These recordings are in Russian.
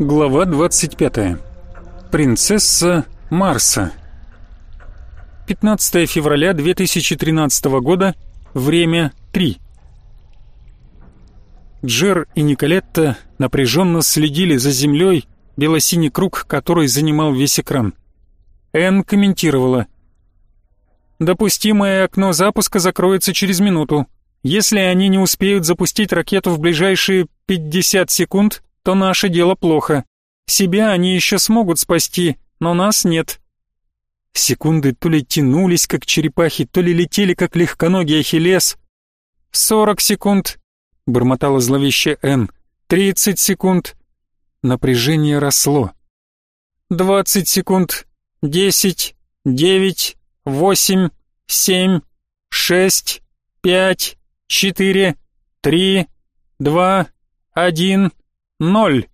Глава 25. Принцесса Марса. 15 февраля 2013 года. Время 3. Джер и Николетта напряженно следили за землей, белосиний круг, который занимал весь экран. Энн комментировала. «Допустимое окно запуска закроется через минуту. Если они не успеют запустить ракету в ближайшие 50 секунд, то наше дело плохо. Себя они еще смогут спасти, но нас нет. Секунды то ли тянулись, как черепахи, то ли летели, как легконогий ахиллес. «Сорок секунд», — бормотала зловеще Н. «Тридцать секунд». Напряжение росло. «Двадцать секунд. Десять. Девять. Восемь. Семь. Шесть. Пять. Четыре. Три. Два. Один. Ноль.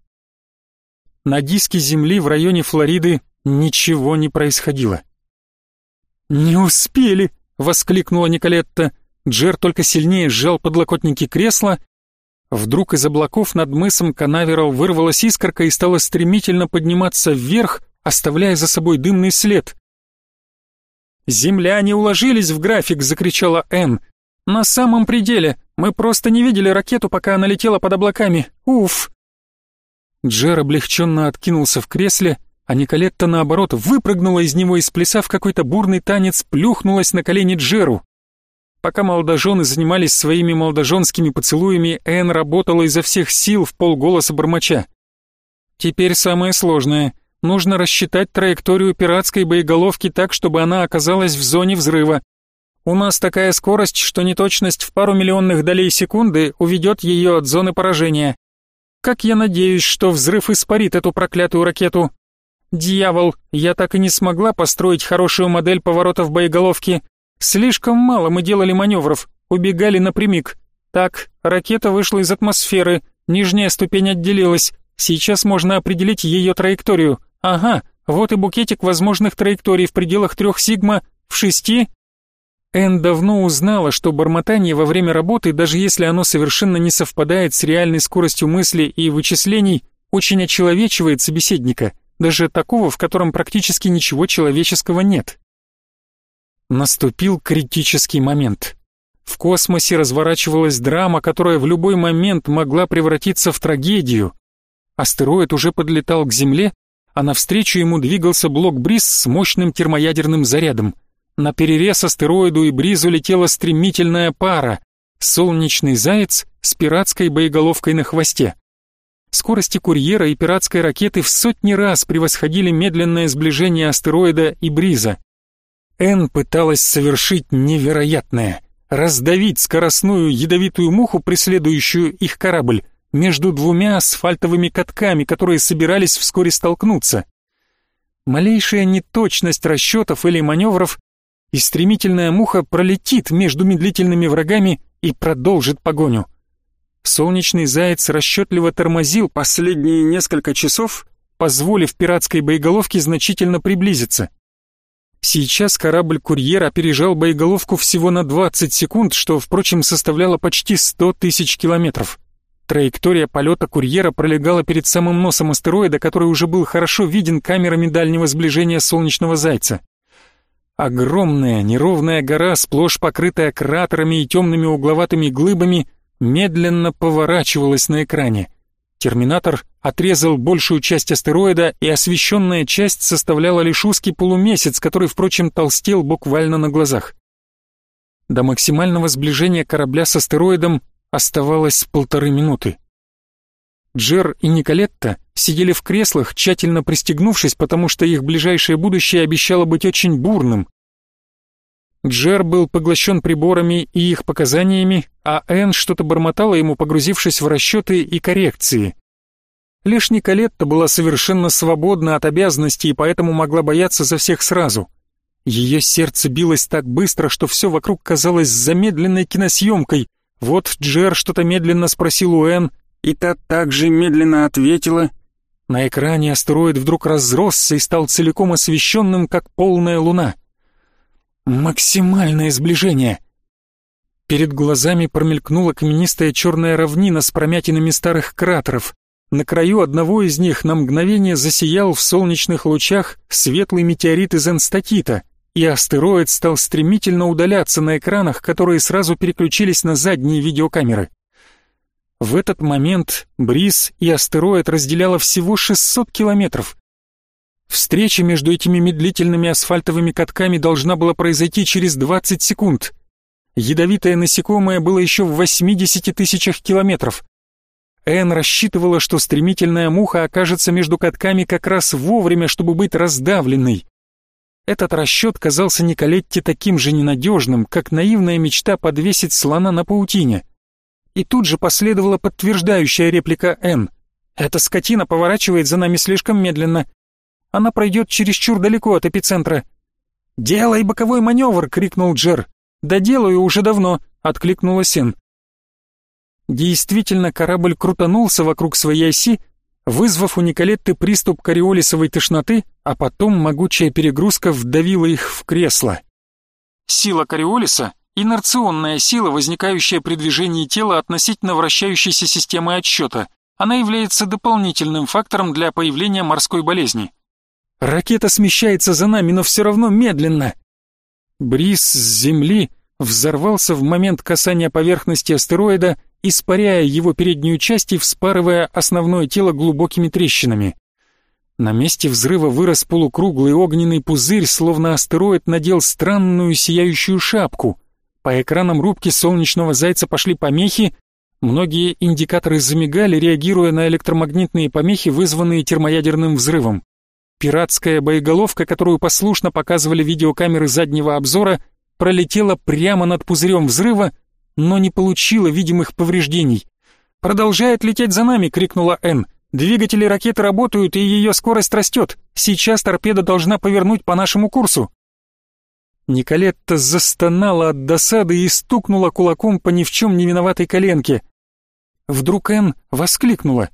На диске Земли в районе Флориды ничего не происходило. «Не успели!» — воскликнула Николетта. Джер только сильнее сжал подлокотники кресла. Вдруг из облаков над мысом Канаверал вырвалась искорка и стала стремительно подниматься вверх, оставляя за собой дымный след. «Земляне уложились в график!» — закричала Энн. «На самом пределе! Мы просто не видели ракету, пока она летела под облаками! Уф!» Джер облегченно откинулся в кресле, а Николетта, наоборот, выпрыгнула из него и, сплясав какой-то бурный танец, плюхнулась на колени Джеру. Пока молодожены занимались своими молодоженскими поцелуями, Энн работала изо всех сил в полголоса бормоча. «Теперь самое сложное. Нужно рассчитать траекторию пиратской боеголовки так, чтобы она оказалась в зоне взрыва. У нас такая скорость, что неточность в пару миллионных долей секунды уведет ее от зоны поражения. Как я надеюсь, что взрыв испарит эту проклятую ракету. Дьявол, я так и не смогла построить хорошую модель поворотов боеголовки. Слишком мало мы делали маневров, убегали напрямик. Так, ракета вышла из атмосферы, нижняя ступень отделилась. Сейчас можно определить ее траекторию. Ага, вот и букетик возможных траекторий в пределах трех сигма, в шести Энн давно узнала, что бормотание во время работы, даже если оно совершенно не совпадает с реальной скоростью мысли и вычислений, очень очеловечивает собеседника, даже такого, в котором практически ничего человеческого нет. Наступил критический момент. В космосе разворачивалась драма, которая в любой момент могла превратиться в трагедию. Астероид уже подлетал к Земле, а навстречу ему двигался блок Бриз с мощным термоядерным зарядом — на перерез астероиду и бризу летела стремительная пара — солнечный заяц с пиратской боеголовкой на хвосте. Скорости курьера и пиратской ракеты в сотни раз превосходили медленное сближение астероида и бриза. Н пыталась совершить невероятное — раздавить скоростную ядовитую муху, преследующую их корабль, между двумя асфальтовыми катками, которые собирались вскоре столкнуться. Малейшая неточность расчетов или маневров и стремительная муха пролетит между медлительными врагами и продолжит погоню. Солнечный заяц расчетливо тормозил последние несколько часов, позволив пиратской боеголовке значительно приблизиться. Сейчас корабль-курьер опережал боеголовку всего на 20 секунд, что, впрочем, составляло почти 100 тысяч километров. Траектория полета курьера пролегала перед самым носом астероида, который уже был хорошо виден камерами дальнего сближения солнечного зайца. Огромная неровная гора, сплошь покрытая кратерами и темными угловатыми глыбами, медленно поворачивалась на экране. Терминатор отрезал большую часть астероида, и освещенная часть составляла лишь узкий полумесяц, который, впрочем, толстел буквально на глазах. До максимального сближения корабля с астероидом оставалось полторы минуты. Джер и Николетта сидели в креслах, тщательно пристегнувшись, потому что их ближайшее будущее обещало быть очень бурным. Джер был поглощен приборами и их показаниями, а Энн что-то бормотала ему, погрузившись в расчеты и коррекции. Лишь Николетта была совершенно свободна от обязанностей и поэтому могла бояться за всех сразу. Ее сердце билось так быстро, что все вокруг казалось замедленной киносъемкой. Вот Джер что-то медленно спросил у Энн, и та также медленно ответила. На экране астероид вдруг разросся и стал целиком освещенным, как полная луна. Максимальное сближение. Перед глазами промелькнула каменистая черная равнина с промятинами старых кратеров. На краю одного из них на мгновение засиял в солнечных лучах светлый метеорит из энстатита, и астероид стал стремительно удаляться на экранах, которые сразу переключились на задние видеокамеры. В этот момент Бриз и астероид разделяло всего 600 километров. Встреча между этими медлительными асфальтовыми катками должна была произойти через 20 секунд. Ядовитое насекомое было еще в 80 тысячах километров. Энн рассчитывала, что стремительная муха окажется между катками как раз вовремя, чтобы быть раздавленной. Этот расчет казался Николетте таким же ненадежным, как наивная мечта подвесить слона на паутине. И тут же последовала подтверждающая реплика Энн. «Эта скотина поворачивает за нами слишком медленно. Она пройдет чересчур далеко от эпицентра». «Делай боковой маневр!» — крикнул Джер. «Да делаю уже давно!» — откликнулась Энн. Действительно, корабль крутанулся вокруг своей оси, вызвав у Николетты приступ кориолисовой тошноты, а потом могучая перегрузка вдавила их в кресло. Сила кориолиса — инерционная сила, возникающая при движении тела относительно вращающейся системы отсчета. Она является дополнительным фактором для появления морской болезни. «Ракета смещается за нами, но все равно медленно!» Бриз с Земли взорвался в момент касания поверхности астероида испаряя его переднюю часть и вспарывая основное тело глубокими трещинами. На месте взрыва вырос полукруглый огненный пузырь, словно астероид надел странную сияющую шапку. По экранам рубки солнечного зайца пошли помехи, многие индикаторы замигали, реагируя на электромагнитные помехи, вызванные термоядерным взрывом. Пиратская боеголовка, которую послушно показывали видеокамеры заднего обзора, пролетела прямо над пузырем взрыва, но не получила видимых повреждений. «Продолжает лететь за нами!» — крикнула Энн. «Двигатели ракеты работают, и ее скорость растет. Сейчас торпеда должна повернуть по нашему курсу». Николетта застонала от досады и стукнула кулаком по ни в чем не виноватой коленке. Вдруг Энн воскликнула.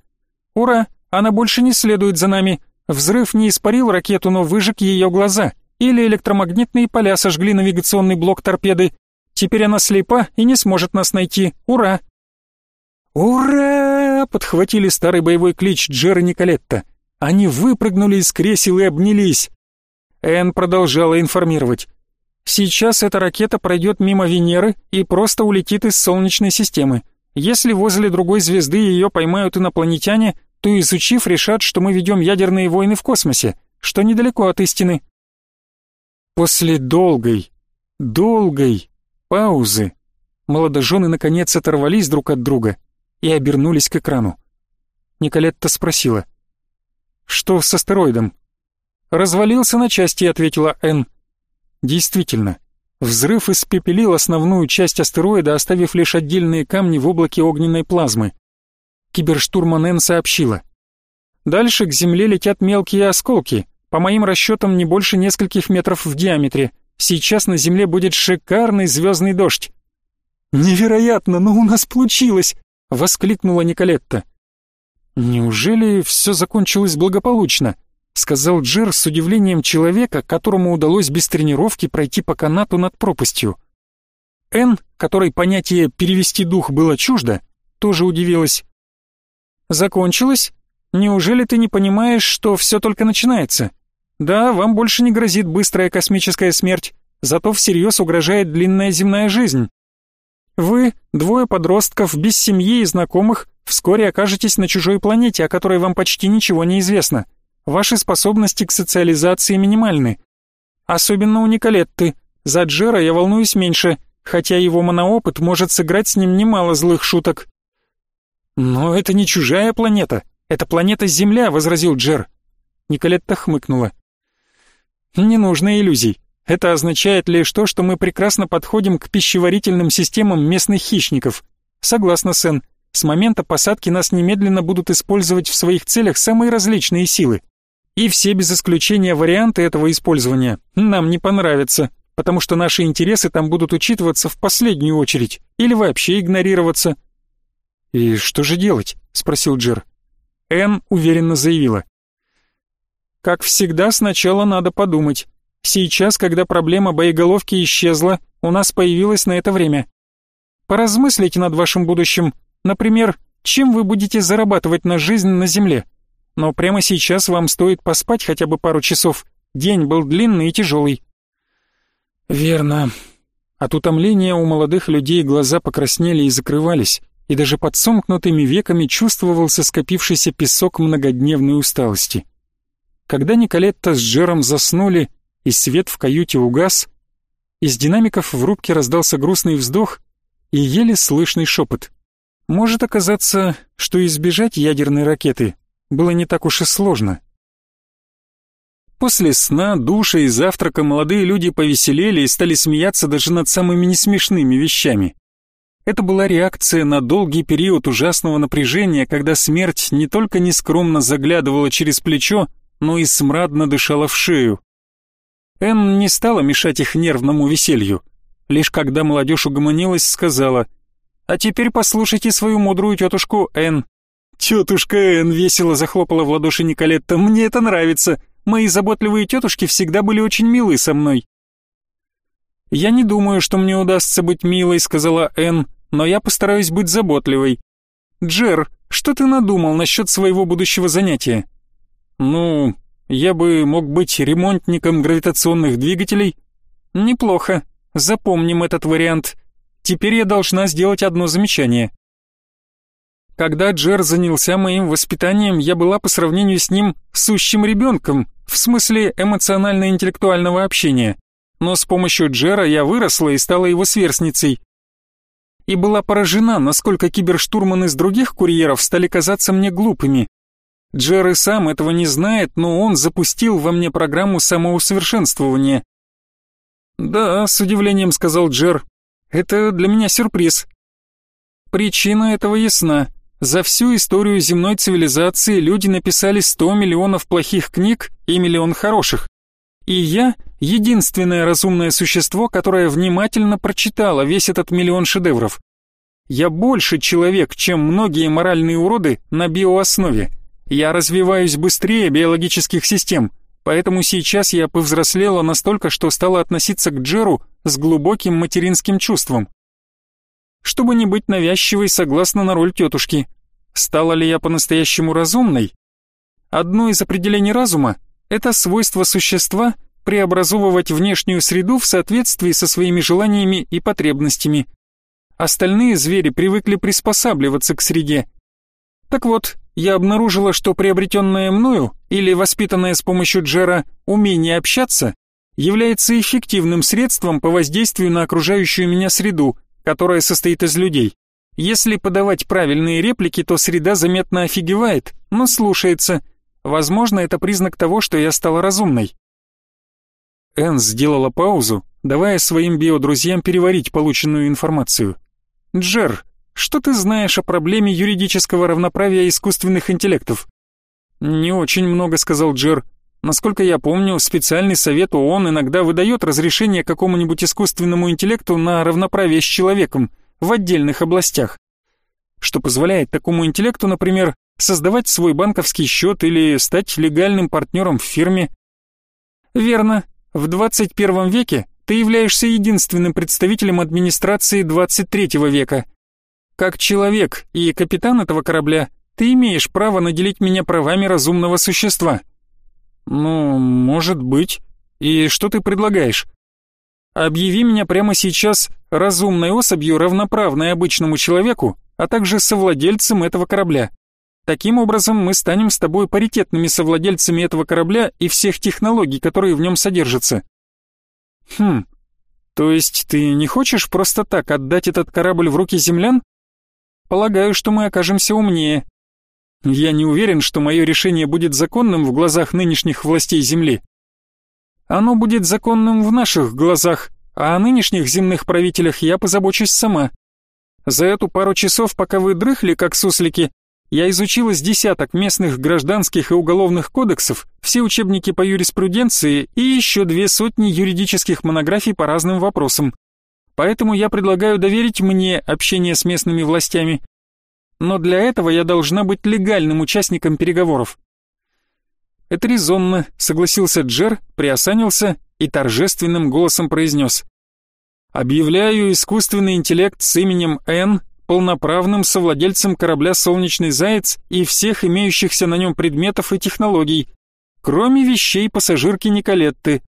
«Ура! Она больше не следует за нами. Взрыв не испарил ракету, но выжег ее глаза. Или электромагнитные поля сожгли навигационный блок торпеды. Теперь она слепа и не сможет нас найти. Ура!» «Ура!» — подхватили старый боевой клич Джер и Николетта. Они выпрыгнули из кресел и обнялись. Энн продолжала информировать. «Сейчас эта ракета пройдет мимо Венеры и просто улетит из Солнечной системы. Если возле другой звезды ее поймают инопланетяне, то, изучив, решат, что мы ведем ядерные войны в космосе, что недалеко от истины». После долгой, долгой, Паузы. Молодожены наконец оторвались друг от друга и обернулись к экрану. Николетта спросила. «Что с астероидом?» «Развалился на части», — ответила Энн. Действительно, взрыв испепелил основную часть астероида, оставив лишь отдельные камни в облаке огненной плазмы. Киберштурман Энн сообщила. «Дальше к Земле летят мелкие осколки, по моим расчетам не больше нескольких метров в диаметре. Сейчас на Земле будет шикарный звездный дождь. Невероятно, но у нас получилось, воскликнула Николетта. Неужели все закончилось благополучно? сказал Джер с удивлением человека, которому удалось без тренировки пройти по канату над пропастью. Н, которой понятие «перевести дух» было чуждо, тоже удивилась. «Закончилось? Неужели ты не понимаешь, что все только начинается?» Да, вам больше не грозит быстрая космическая смерть, зато всерьез угрожает длинная земная жизнь. Вы, двое подростков, без семьи и знакомых, вскоре окажетесь на чужой планете, о которой вам почти ничего не известно. Ваши способности к социализации минимальны. Особенно у Николетты. За Джера я волнуюсь меньше, хотя его моноопыт может сыграть с ним немало злых шуток. «Но это не чужая планета, это планета Земля», — возразил Джер. Николетта хмыкнула. Не нужно иллюзий. Это означает лишь то, что мы прекрасно подходим к пищеварительным системам местных хищников. Согласна, Сен. С момента посадки нас немедленно будут использовать в своих целях самые различные силы. И все без исключения варианты этого использования нам не понравятся, потому что наши интересы там будут учитываться в последнюю очередь или вообще игнорироваться. «И что же делать?» — спросил Джер. Энн уверенно заявила. Как всегда, сначала надо подумать. Сейчас, когда проблема боеголовки исчезла, у нас появилось на это время. Поразмыслите над вашим будущим. Например, чем вы будете зарабатывать на жизнь на Земле? Но прямо сейчас вам стоит поспать хотя бы пару часов. День был длинный и тяжелый». «Верно». От утомления у молодых людей глаза покраснели и закрывались, и даже под сомкнутыми веками чувствовался скопившийся песок многодневной усталости. Когда Николетта с Джером заснули, и свет в каюте угас, из динамиков в рубке раздался грустный вздох и еле слышный шепот. Может оказаться, что избежать ядерной ракеты было не так уж и сложно. После сна, душа и завтрака молодые люди повеселели и стали смеяться даже над самыми несмешными вещами. Это была реакция на долгий период ужасного напряжения, когда смерть не только нескромно заглядывала через плечо, но и смрадно дышала в шею. Энн не стала мешать их нервному веселью. Лишь когда молодежь угомонилась, сказала, «А теперь послушайте свою мудрую тетушку Энн». «Тетушка Энн!» — весело захлопала в ладоши Николетта. «Мне это нравится. Мои заботливые тетушки всегда были очень милы со мной». «Я не думаю, что мне удастся быть милой», — сказала Энн, «но я постараюсь быть заботливой». «Джер, что ты надумал насчет своего будущего занятия?» «Ну, я бы мог быть ремонтником гравитационных двигателей». «Неплохо. Запомним этот вариант. Теперь я должна сделать одно замечание. Когда Джер занялся моим воспитанием, я была по сравнению с ним сущим ребенком, в смысле эмоционально-интеллектуального общения. Но с помощью Джера я выросла и стала его сверстницей. И была поражена, насколько киберштурманы из других курьеров стали казаться мне глупыми. Джер и сам этого не знает, но он запустил во мне программу самоусовершенствования. «Да», — с удивлением сказал Джер, — «это для меня сюрприз». Причина этого ясна. За всю историю земной цивилизации люди написали 100 миллионов плохих книг и миллион хороших. И я — единственное разумное существо, которое внимательно прочитало весь этот миллион шедевров. Я больше человек, чем многие моральные уроды на биооснове. Я развиваюсь быстрее биологических систем, поэтому сейчас я повзрослела настолько, что стала относиться к Джеру с глубоким материнским чувством чтобы не быть навязчивой согласно на роль тетушки. Стала ли я по-настоящему разумной? Одно из определений разума — это свойство существа преобразовывать внешнюю среду в соответствии со своими желаниями и потребностями. Остальные звери привыкли приспосабливаться к среде. Так вот, я обнаружила, что приобретенное мною или воспитанное с помощью Джера умение общаться является эффективным средством по воздействию на окружающую меня среду, которая состоит из людей. Если подавать правильные реплики, то среда заметно офигевает, но слушается. Возможно, это признак того, что я стала разумной. Энн сделала паузу, давая своим биодрузьям переварить полученную информацию. «Джер, что ты знаешь о проблеме юридического равноправия искусственных интеллектов?» «Не очень много», — сказал Джер. Насколько я помню, специальный совет ООН иногда выдает разрешение какому-нибудь искусственному интеллекту на равноправие с человеком в отдельных областях, что позволяет такому интеллекту, например, создавать свой банковский счет или стать легальным партнером в фирме. Верно, в 21 веке ты являешься единственным представителем администрации 23 века. Как человек и капитан этого корабля, ты имеешь право наделить меня правами разумного существа. «Ну, может быть. И что ты предлагаешь?» «Объяви меня прямо сейчас разумной особью, равноправной обычному человеку, а также совладельцем этого корабля. Таким образом, мы станем с тобой паритетными совладельцами этого корабля и всех технологий, которые в нем содержатся». «Хм, то есть ты не хочешь просто так отдать этот корабль в руки землян? Полагаю, что мы окажемся умнее, я не уверен, что мое решение будет законным в глазах нынешних властей Земли. Оно будет законным в наших глазах, а о нынешних земных правителях я позабочусь сама. За эту пару часов, пока вы дрыхли, как суслики, я изучила с десяток местных гражданских и уголовных кодексов, все учебники по юриспруденции и еще две сотни юридических монографий по разным вопросам. Поэтому я предлагаю доверить мне общение с местными властями но для этого я должна быть легальным участником переговоров. Это резонно, согласился Джер, приосанился и торжественным голосом произнес. Объявляю искусственный интеллект с именем Н полноправным совладельцем корабля «Солнечный заяц» и всех имеющихся на нем предметов и технологий, кроме вещей пассажирки Николетты,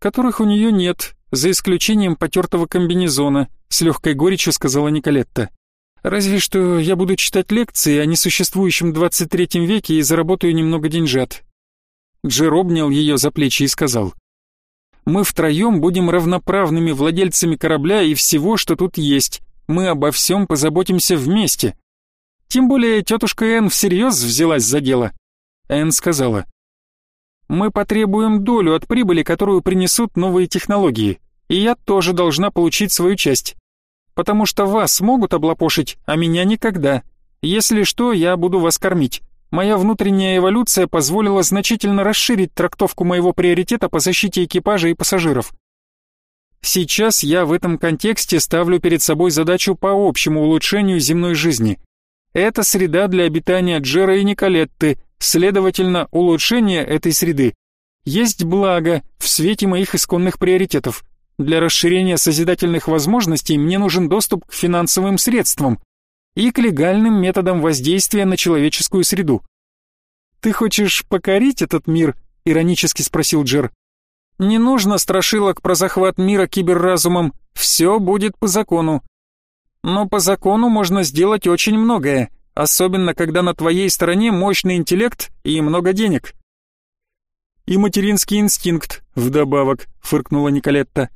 которых у нее нет, за исключением потертого комбинезона, с легкой горечью сказала Николетта. Разве что я буду читать лекции о несуществующем 23 веке и заработаю немного деньжат. Джер обнял ее за плечи и сказал, «Мы втроем будем равноправными владельцами корабля и всего, что тут есть. Мы обо всем позаботимся вместе». Тем более тетушка Энн всерьез взялась за дело. Энн сказала, мы потребуем долю от прибыли, которую принесут новые технологии, и я тоже должна получить свою часть. Потому что вас могут облапошить, а меня никогда. Если что, я буду вас кормить. Моя внутренняя эволюция позволила значительно расширить трактовку моего приоритета по защите экипажа и пассажиров. Сейчас я в этом контексте ставлю перед собой задачу по общему улучшению земной жизни. Это среда для обитания Джера и Николетты, Следовательно, улучшение этой среды есть благо в свете моих исконных приоритетов. Для расширения созидательных возможностей мне нужен доступ к финансовым средствам и к легальным методам воздействия на человеческую среду. «Ты хочешь покорить этот мир?» — иронически спросил Джер. «Не нужно страшилок про захват мира киберразумом, все будет по закону. Но по закону можно сделать очень многое, особенно когда на твоей стороне мощный интеллект и много денег. И материнский инстинкт вдобавок, фыркнула Николетта.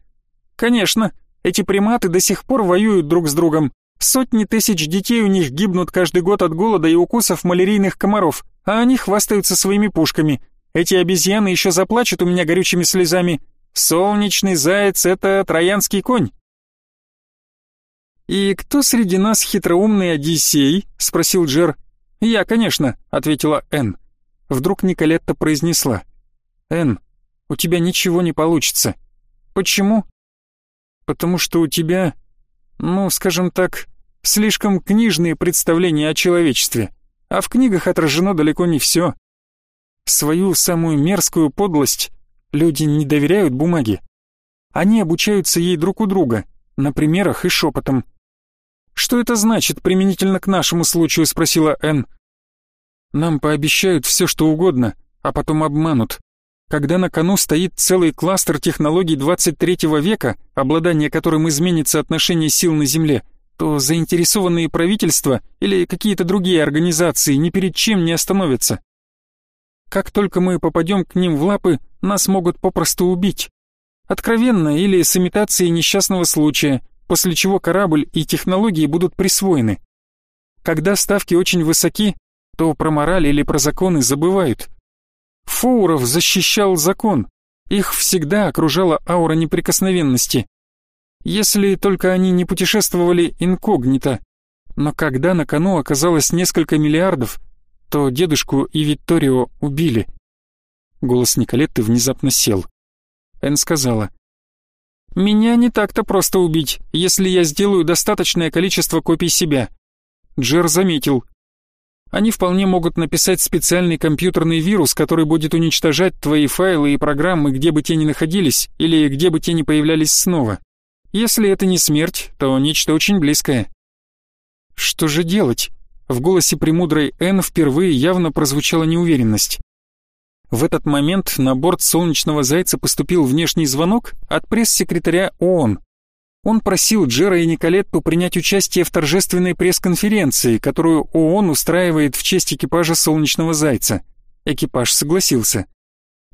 Конечно, эти приматы до сих пор воюют друг с другом. Сотни тысяч детей у них гибнут каждый год от голода и укусов малярийных комаров, а они хвастаются своими пушками. Эти обезьяны еще заплачут у меня горючими слезами. Солнечный заяц — это троянский конь. «И кто среди нас хитроумный Одиссей?» — спросил Джер. «Я, конечно», — ответила Энн. Вдруг Николетта произнесла. «Энн, у тебя ничего не получится». «Почему?» «Потому что у тебя, ну, скажем так, слишком книжные представления о человечестве, а в книгах отражено далеко не все. Свою самую мерзкую подлость люди не доверяют бумаге. Они обучаются ей друг у друга, на примерах и шепотом. «Что это значит применительно к нашему случаю?» — спросила Энн. «Нам пообещают все, что угодно, а потом обманут. Когда на кону стоит целый кластер технологий 23 века, обладание которым изменит соотношение сил на Земле, то заинтересованные правительства или какие-то другие организации ни перед чем не остановятся. Как только мы попадем к ним в лапы, нас могут попросту убить. Откровенно или с имитацией несчастного случая, после чего корабль и технологии будут присвоены. Когда ставки очень высоки, то про мораль или про законы забывают. Фоуров защищал закон, их всегда окружала аура неприкосновенности. Если только они не путешествовали инкогнито. Но когда на кону оказалось несколько миллиардов, то дедушку и Витторио убили. Голос Николетты внезапно сел. Эн сказала, меня не так-то просто убить, если я сделаю достаточное количество копий себя. Джер заметил. Они вполне могут написать специальный компьютерный вирус, который будет уничтожать твои файлы и программы, где бы те ни находились, или где бы те ни появлялись снова. Если это не смерть, то нечто очень близкое. Что же делать? В голосе премудрой Энн впервые явно прозвучала неуверенность. В этот момент на борт «Солнечного зайца» поступил внешний звонок от пресс-секретаря ООН. Он просил Джера и Николетту принять участие в торжественной пресс-конференции, которую ООН устраивает в честь экипажа «Солнечного зайца». Экипаж согласился.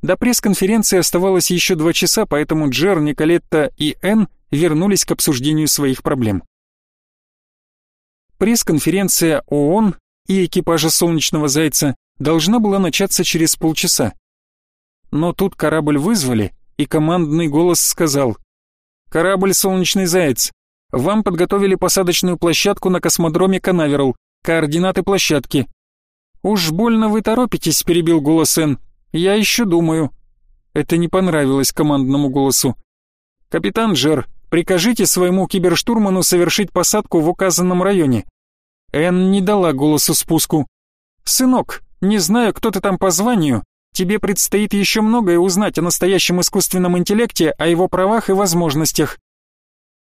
До пресс-конференции оставалось еще два часа, поэтому Джер, Николетта и Энн вернулись к обсуждению своих проблем. Пресс-конференция ООН и экипажа «Солнечного зайца» должна была начаться через полчаса. Но тут корабль вызвали, и командный голос сказал «Корабль «Солнечный заяц», вам подготовили посадочную площадку на космодроме Канаверал, координаты площадки». «Уж больно вы торопитесь», — перебил голос Н. «Я еще думаю». Это не понравилось командному голосу. «Капитан Джер, прикажите своему киберштурману совершить посадку в указанном районе». Н не дала голосу спуску. «Сынок, не знаю, кто ты там по званию. Тебе предстоит еще многое узнать о настоящем искусственном интеллекте, о его правах и возможностях.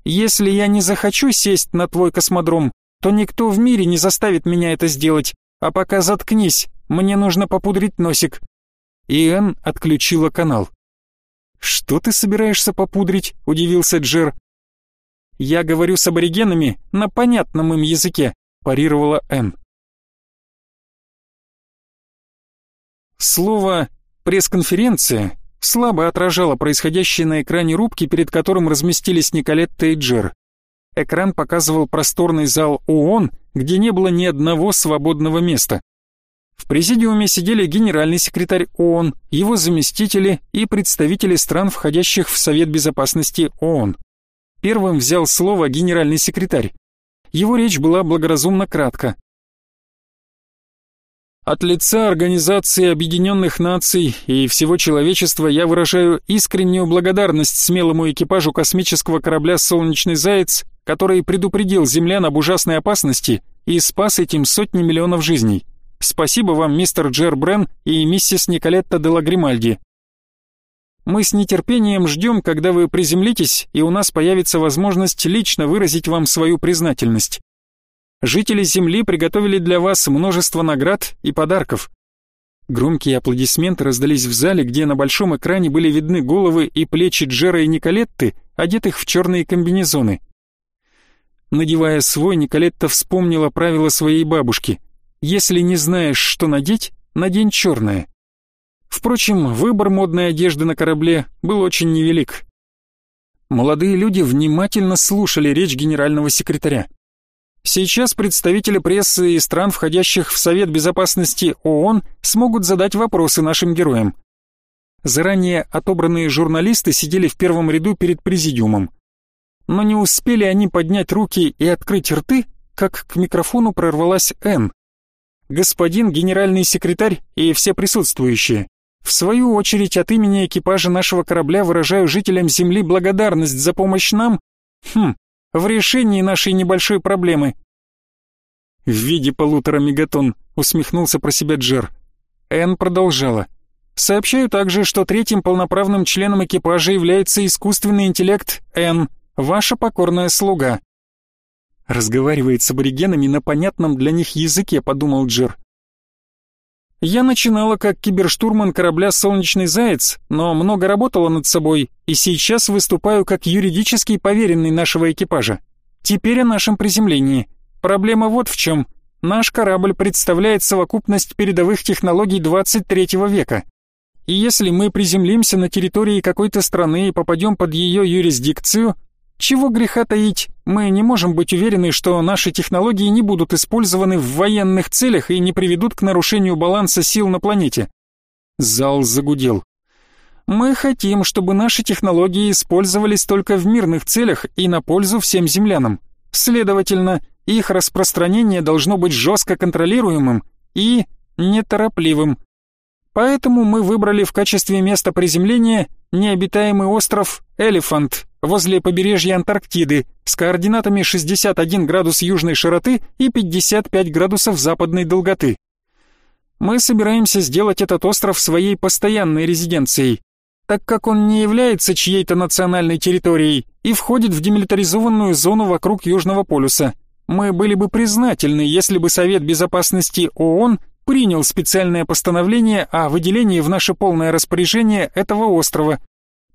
Если я не захочу сесть на твой космодром, то никто в мире не заставит меня это сделать. А пока заткнись, мне нужно попудрить носик». И Энн отключила канал. «Что ты собираешься попудрить?» — удивился Джер. «Я говорю с аборигенами на понятном им языке», — парировала Энн. Слово «пресс-конференция» слабо отражало происходящее на экране рубки, перед которым разместились Николетта и Джер. Экран показывал просторный зал ООН, где не было ни одного свободного места. В президиуме сидели генеральный секретарь ООН, его заместители и представители стран, входящих в Совет Безопасности ООН. Первым взял слово генеральный секретарь. Его речь была благоразумно кратка. От лица Организации Объединенных Наций и всего человечества я выражаю искреннюю благодарность смелому экипажу космического корабля «Солнечный заяц», который предупредил землян об ужасной опасности и спас этим сотни миллионов жизней. Спасибо вам, мистер Джер Брен и миссис Николетта де Лагримальди. Мы с нетерпением ждем, когда вы приземлитесь, и у нас появится возможность лично выразить вам свою признательность. Жители Земли приготовили для вас множество наград и подарков. Громкие аплодисменты раздались в зале, где на большом экране были видны головы и плечи Джера и Николетты, одетых в черные комбинезоны. Надевая свой, Николетта вспомнила правила своей бабушки – если не знаешь, что надеть, надень черное. Впрочем, выбор модной одежды на корабле был очень невелик. Молодые люди внимательно слушали речь генерального секретаря. Сейчас представители прессы и стран, входящих в Совет Безопасности ООН, смогут задать вопросы нашим героям. Заранее отобранные журналисты сидели в первом ряду перед президиумом. Но не успели они поднять руки и открыть рты, как к микрофону прорвалась Энн господин генеральный секретарь и все присутствующие. В свою очередь от имени экипажа нашего корабля выражаю жителям Земли благодарность за помощь нам, хм, в решении нашей небольшой проблемы. В виде полутора мегатонн, усмехнулся про себя Джер. Энн продолжала. Сообщаю также, что третьим полноправным членом экипажа является искусственный интеллект Энн, ваша покорная слуга. Разговаривает с аборигенами на понятном для них языке, подумал Джер. Я начинала как киберштурман корабля «Солнечный заяц», но много работала над собой, и сейчас выступаю как юридический поверенный нашего экипажа. Теперь о нашем приземлении. Проблема вот в чем. Наш корабль представляет совокупность передовых технологий 23 века. И если мы приземлимся на территории какой-то страны и попадем под ее юрисдикцию, чего греха таить, мы не можем быть уверены, что наши технологии не будут использованы в военных целях и не приведут к нарушению баланса сил на планете. Зал загудел. Мы хотим, чтобы наши технологии использовались только в мирных целях и на пользу всем землянам. Следовательно, их распространение должно быть жестко контролируемым и неторопливым. Поэтому мы выбрали в качестве места приземления необитаемый остров Элефант возле побережья Антарктиды с координатами 61 градус южной широты и 55 градусов западной долготы. Мы собираемся сделать этот остров своей постоянной резиденцией, так как он не является чьей-то национальной территорией и входит в демилитаризованную зону вокруг Южного полюса. Мы были бы признательны, если бы Совет Безопасности ООН принял специальное постановление о выделении в наше полное распоряжение этого острова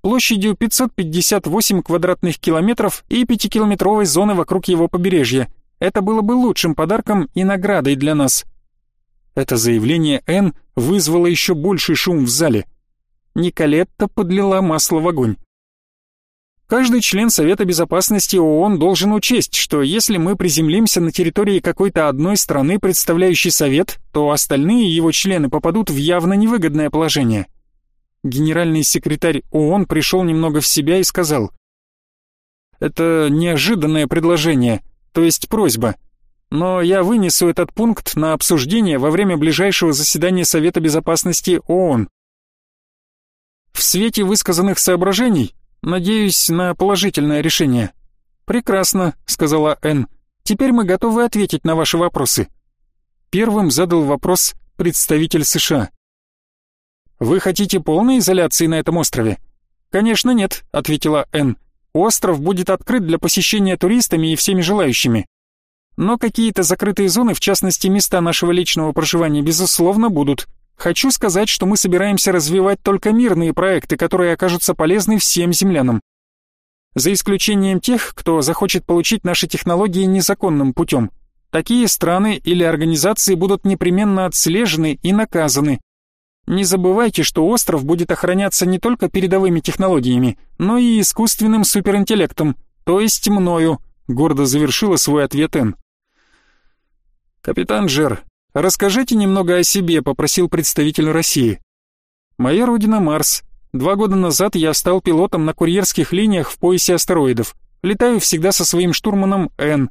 площадью 558 квадратных километров и пятикилометровой зоны вокруг его побережья. Это было бы лучшим подарком и наградой для нас. Это заявление Н вызвало еще больший шум в зале. Николетта подлила масло в огонь. Каждый член Совета Безопасности ООН должен учесть, что если мы приземлимся на территории какой-то одной страны, представляющей Совет, то остальные его члены попадут в явно невыгодное положение. Генеральный секретарь ООН пришел немного в себя и сказал, «Это неожиданное предложение, то есть просьба, но я вынесу этот пункт на обсуждение во время ближайшего заседания Совета Безопасности ООН. В свете высказанных соображений надеюсь на положительное решение». «Прекрасно», — сказала Энн. «Теперь мы готовы ответить на ваши вопросы». Первым задал вопрос представитель США. Вы хотите полной изоляции на этом острове? Конечно, нет, ответила Энн. Остров будет открыт для посещения туристами и всеми желающими. Но какие-то закрытые зоны, в частности места нашего личного проживания, безусловно, будут. Хочу сказать, что мы собираемся развивать только мирные проекты, которые окажутся полезны всем землянам. За исключением тех, кто захочет получить наши технологии незаконным путем. Такие страны или организации будут непременно отслежены и наказаны. Не забывайте, что остров будет охраняться не только передовыми технологиями, но и искусственным суперинтеллектом, то есть мною, гордо завершила свой ответ Н. Капитан Джер, расскажите немного о себе, попросил представитель России. Моя родина Марс. Два года назад я стал пилотом на курьерских линиях в поясе астероидов. Летаю всегда со своим штурманом Н.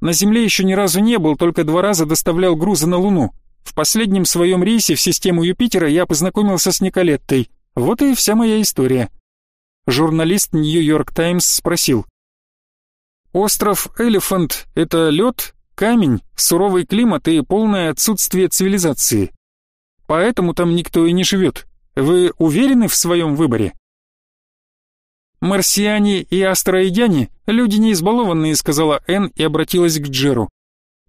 На Земле еще ни разу не был, только два раза доставлял грузы на Луну. В последнем своем рейсе в систему Юпитера я познакомился с Николеттой. Вот и вся моя история. Журналист Нью-Йорк Таймс спросил. Остров Элефант — это лед, камень, суровый климат и полное отсутствие цивилизации. Поэтому там никто и не живет. Вы уверены в своем выборе? «Марсиане и астроидяне — люди не избалованные», — сказала Энн и обратилась к Джеру.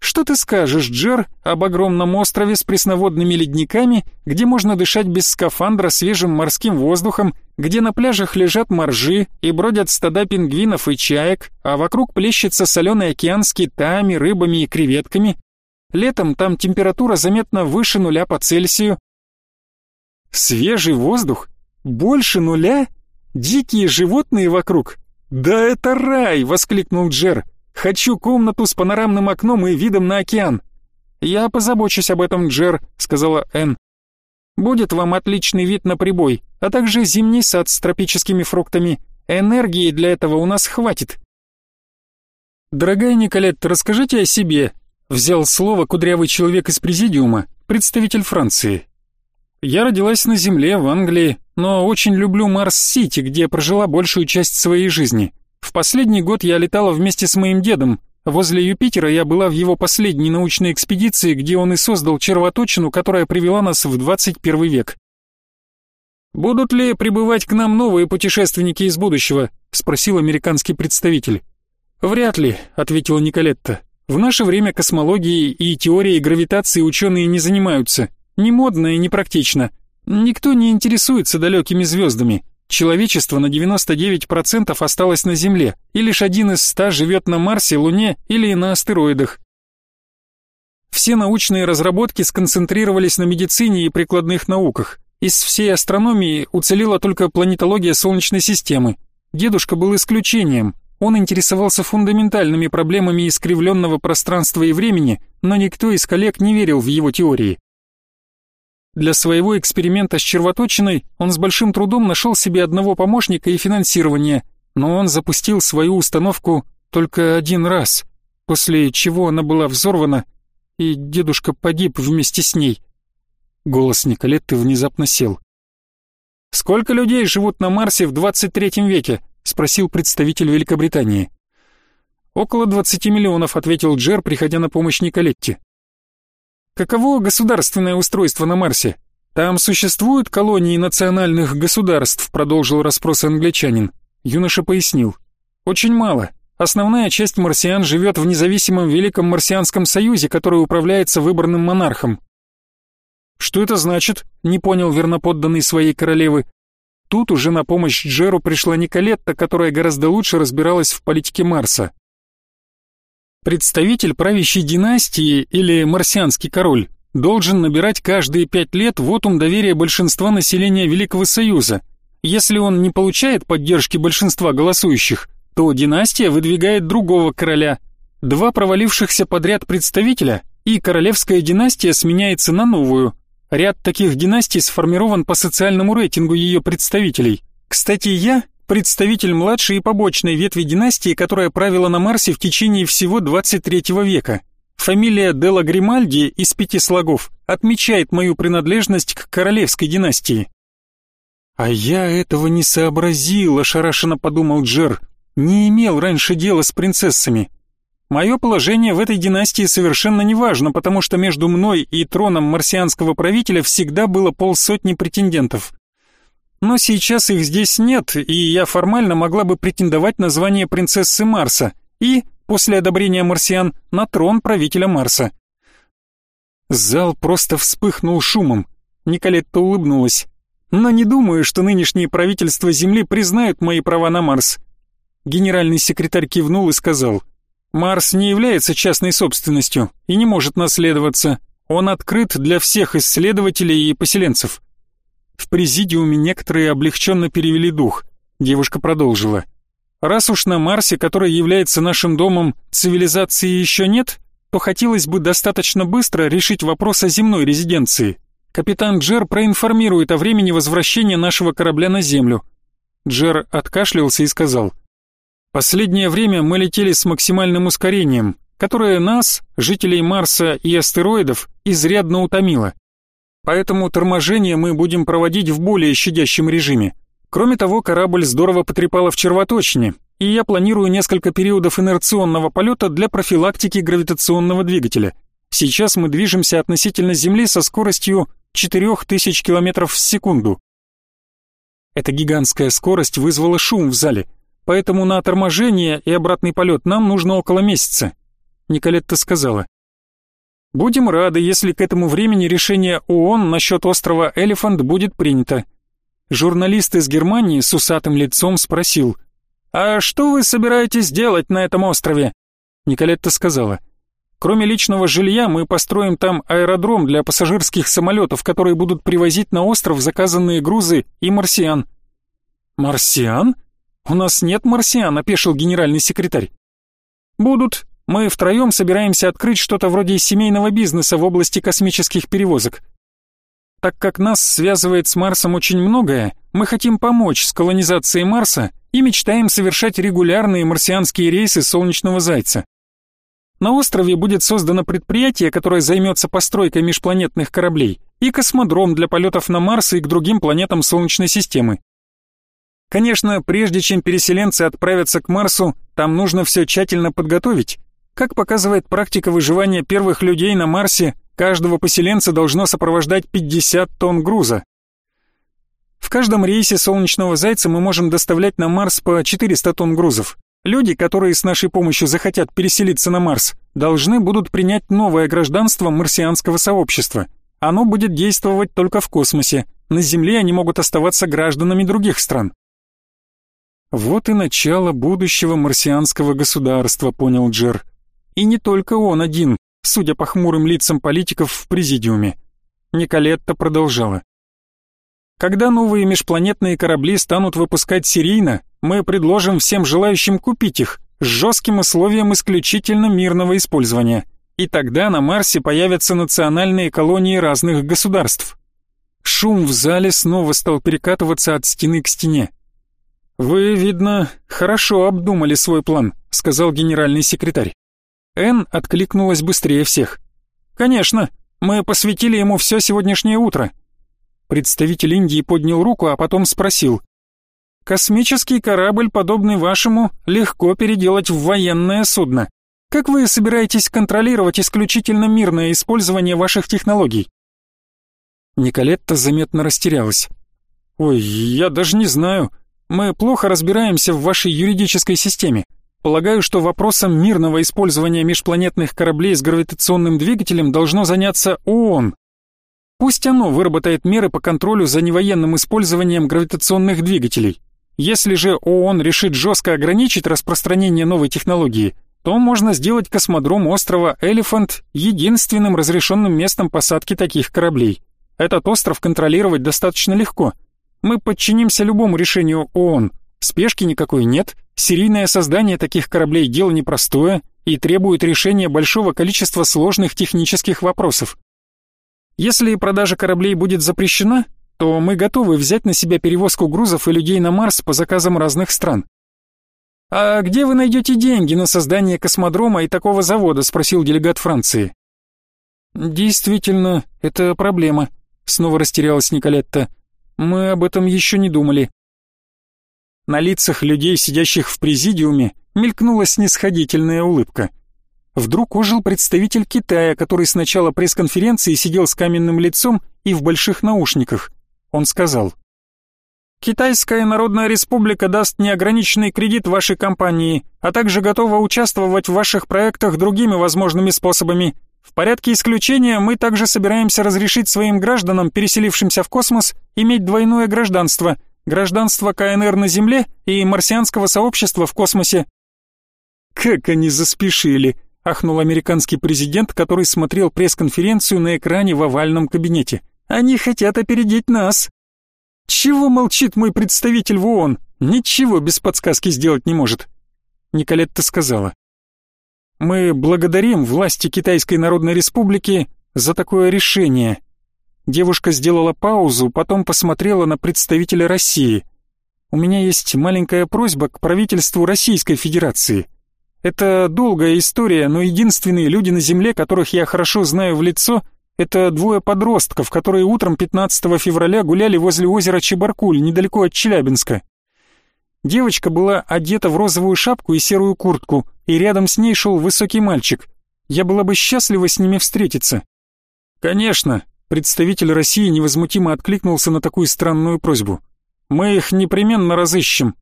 Что ты скажешь, Джер, об огромном острове с пресноводными ледниками, где можно дышать без скафандра свежим морским воздухом, где на пляжах лежат моржи и бродят стада пингвинов и чаек, а вокруг плещется соленый океан с китами, рыбами и креветками? Летом там температура заметно выше нуля по Цельсию. Свежий воздух? Больше нуля? Дикие животные вокруг? Да это рай! воскликнул Джер. Хочу комнату с панорамным окном и видом на океан. Я позабочусь об этом, Джер, сказала Энн. Будет вам отличный вид на прибой, а также зимний сад с тропическими фруктами. Энергии для этого у нас хватит. Дорогая Николет, расскажите о себе, взял слово кудрявый человек из президиума, представитель Франции. Я родилась на земле в Англии, но очень люблю Марс-Сити, где прожила большую часть своей жизни. В последний год я летала вместе с моим дедом. Возле Юпитера я была в его последней научной экспедиции, где он и создал червоточину, которая привела нас в 21 век. «Будут ли прибывать к нам новые путешественники из будущего?» — спросил американский представитель. «Вряд ли», — ответила Николетта. «В наше время космологией и теорией гравитации ученые не занимаются. Не модно и не практично. Никто не интересуется далекими звездами. Человечество на 99% осталось на Земле, и лишь один из ста живет на Марсе, Луне или на астероидах. Все научные разработки сконцентрировались на медицине и прикладных науках. Из всей астрономии уцелела только планетология Солнечной системы. Дедушка был исключением. Он интересовался фундаментальными проблемами искривленного пространства и времени, но никто из коллег не верил в его теории. Для своего эксперимента с червоточиной он с большим трудом нашел себе одного помощника и финансирование, но он запустил свою установку только один раз, после чего она была взорвана, и дедушка погиб вместе с ней. Голос Николетты внезапно сел. «Сколько людей живут на Марсе в 23 веке?» — спросил представитель Великобритании. «Около 20 миллионов», — ответил Джер, приходя на помощь Николетте. Каково государственное устройство на Марсе? Там существуют колонии национальных государств, продолжил расспрос англичанин. Юноша пояснил. Очень мало. Основная часть марсиан живет в независимом Великом Марсианском Союзе, который управляется выбранным монархом. Что это значит? Не понял верноподданный своей королевы. Тут уже на помощь Джеру пришла Николетта, которая гораздо лучше разбиралась в политике Марса. Представитель правящей династии или марсианский король должен набирать каждые пять лет вотум доверия большинства населения Великого Союза. Если он не получает поддержки большинства голосующих, то династия выдвигает другого короля. Два провалившихся подряд представителя, и королевская династия сменяется на новую. Ряд таких династий сформирован по социальному рейтингу ее представителей. Кстати, я представитель младшей и побочной ветви династии, которая правила на Марсе в течение всего 23 века. Фамилия Делла Гримальди из пяти слогов отмечает мою принадлежность к королевской династии. «А я этого не сообразил», — ошарашенно подумал Джер. «Не имел раньше дела с принцессами. Мое положение в этой династии совершенно не важно, потому что между мной и троном марсианского правителя всегда было полсотни претендентов. Но сейчас их здесь нет, и я формально могла бы претендовать на звание принцессы Марса и после одобрения марсиан, на трон правителя Марса. Зал просто вспыхнул шумом. Николетта улыбнулась. Но не думаю, что нынешние правительства Земли признают мои права на Марс. Генеральный секретарь кивнул и сказал, «Марс не является частной собственностью и не может наследоваться. Он открыт для всех исследователей и поселенцев». В президиуме некоторые облегченно перевели дух. Девушка продолжила. «Раз уж на Марсе, который является нашим домом, цивилизации еще нет, то хотелось бы достаточно быстро решить вопрос о земной резиденции. Капитан Джер проинформирует о времени возвращения нашего корабля на Землю». Джер откашлялся и сказал. «Последнее время мы летели с максимальным ускорением, которое нас, жителей Марса и астероидов, изрядно утомило. Поэтому торможение мы будем проводить в более щадящем режиме. Кроме того, корабль здорово потрепало в червоточине, и я планирую несколько периодов инерционного полета для профилактики гравитационного двигателя. Сейчас мы движемся относительно Земли со скоростью 4000 км в секунду. Эта гигантская скорость вызвала шум в зале, поэтому на торможение и обратный полет нам нужно около месяца. Николетта сказала. Будем рады, если к этому времени решение ООН насчет острова Элефант будет принято. Журналист из Германии с усатым лицом спросил, «А что вы собираетесь делать на этом острове?» Николетта сказала, Кроме личного жилья, мы построим там аэродром для пассажирских самолетов, которые будут привозить на остров заказанные грузы и марсиан. Марсиан? У нас нет марсиан, опешил генеральный секретарь. Будут. Мы втроем собираемся открыть что-то вроде семейного бизнеса в области космических перевозок. Так как нас связывает с Марсом очень многое, мы хотим помочь с колонизацией Марса и мечтаем совершать регулярные марсианские рейсы солнечного зайца. На острове будет создано предприятие, которое займется постройкой межпланетных кораблей, и космодром для полетов на Марс и к другим планетам Солнечной системы. Конечно, прежде чем переселенцы отправятся к Марсу, там нужно все тщательно подготовить. Как показывает практика выживания первых людей на Марсе, каждого поселенца должно сопровождать 50 тонн груза. В каждом рейсе солнечного зайца мы можем доставлять на Марс по 400 тонн грузов. Люди, которые с нашей помощью захотят переселиться на Марс, должны будут принять новое гражданство марсианского сообщества. Оно будет действовать только в космосе. На Земле они могут оставаться гражданами других стран. Вот и начало будущего марсианского государства, понял Джер. И не только он один, судя по хмурым лицам политиков в президиуме. Николетта продолжала. Когда новые межпланетные корабли станут выпускать серийно, мы предложим всем желающим купить их с жестким условием исключительно мирного использования. И тогда на Марсе появятся национальные колонии разных государств. Шум в зале снова стал перекатываться от стены к стене. «Вы, видно, хорошо обдумали свой план», — сказал генеральный секретарь. Энн откликнулась быстрее всех. «Конечно, мы посвятили ему все сегодняшнее утро. Представитель Индии поднял руку, а потом спросил. «Космический корабль, подобный вашему, легко переделать в военное судно. Как вы собираетесь контролировать исключительно мирное использование ваших технологий?» Николетта заметно растерялась. «Ой, я даже не знаю. Мы плохо разбираемся в вашей юридической системе. Полагаю, что вопросом мирного использования межпланетных кораблей с гравитационным двигателем должно заняться ООН. Пусть оно выработает меры по контролю за невоенным использованием гравитационных двигателей. Если же ООН решит жестко ограничить распространение новой технологии, то можно сделать космодром острова Элефант единственным разрешенным местом посадки таких кораблей. Этот остров контролировать достаточно легко. Мы подчинимся любому решению ООН. Спешки никакой нет, серийное создание таких кораблей дело непростое и требует решения большого количества сложных технических вопросов. Если продажа кораблей будет запрещена, то мы готовы взять на себя перевозку грузов и людей на Марс по заказам разных стран. «А где вы найдете деньги на создание космодрома и такого завода?» — спросил делегат Франции. «Действительно, это проблема», — снова растерялась Николетта. «Мы об этом еще не думали». На лицах людей, сидящих в президиуме, мелькнула снисходительная улыбка — Вдруг ожил представитель Китая, который с начала пресс-конференции сидел с каменным лицом и в больших наушниках. Он сказал, Китайская Народная Республика даст неограниченный кредит вашей компании, а также готова участвовать в ваших проектах другими возможными способами. В порядке исключения мы также собираемся разрешить своим гражданам, переселившимся в космос, иметь двойное гражданство – гражданство КНР на Земле и марсианского сообщества в космосе. Как они заспешили, ахнул американский президент, который смотрел пресс-конференцию на экране в овальном кабинете. Они хотят опередить нас. Чего молчит мой представитель в ООН? Ничего без подсказки сделать не может. Николетта сказала. Мы благодарим власти Китайской Народной Республики за такое решение. Девушка сделала паузу, потом посмотрела на представителя России. У меня есть маленькая просьба к правительству Российской Федерации. Это долгая история, но единственные люди на Земле, которых я хорошо знаю в лицо, это двое подростков, которые утром 15 февраля гуляли возле озера Чебаркуль, недалеко от Челябинска. Девочка была одета в розовую шапку и серую куртку, и рядом с ней шел высокий мальчик. Я была бы счастлива с ними встретиться. Конечно, представитель России невозмутимо откликнулся на такую странную просьбу. Мы их непременно разыщем.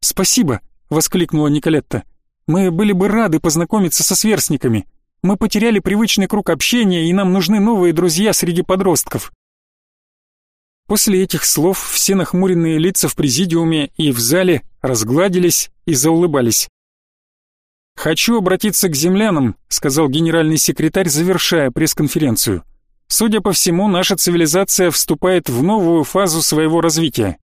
Спасибо, воскликнула Николетта. Мы были бы рады познакомиться со сверстниками. Мы потеряли привычный круг общения, и нам нужны новые друзья среди подростков. После этих слов все нахмуренные лица в президиуме и в зале разгладились и заулыбались. «Хочу обратиться к землянам», — сказал генеральный секретарь, завершая пресс-конференцию. «Судя по всему, наша цивилизация вступает в новую фазу своего развития.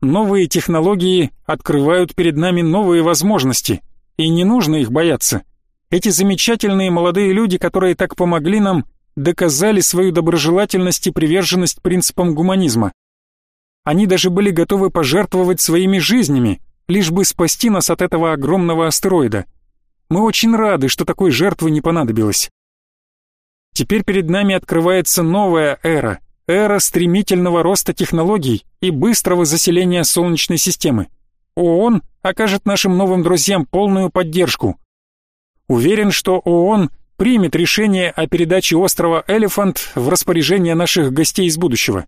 Новые технологии открывают перед нами новые возможности — и не нужно их бояться. Эти замечательные молодые люди, которые так помогли нам, доказали свою доброжелательность и приверженность принципам гуманизма. Они даже были готовы пожертвовать своими жизнями, лишь бы спасти нас от этого огромного астероида. Мы очень рады, что такой жертвы не понадобилось. Теперь перед нами открывается новая эра, эра стремительного роста технологий и быстрого заселения Солнечной системы. ООН окажет нашим новым друзьям полную поддержку. Уверен, что ООН примет решение о передаче острова Элефант в распоряжение наших гостей из будущего.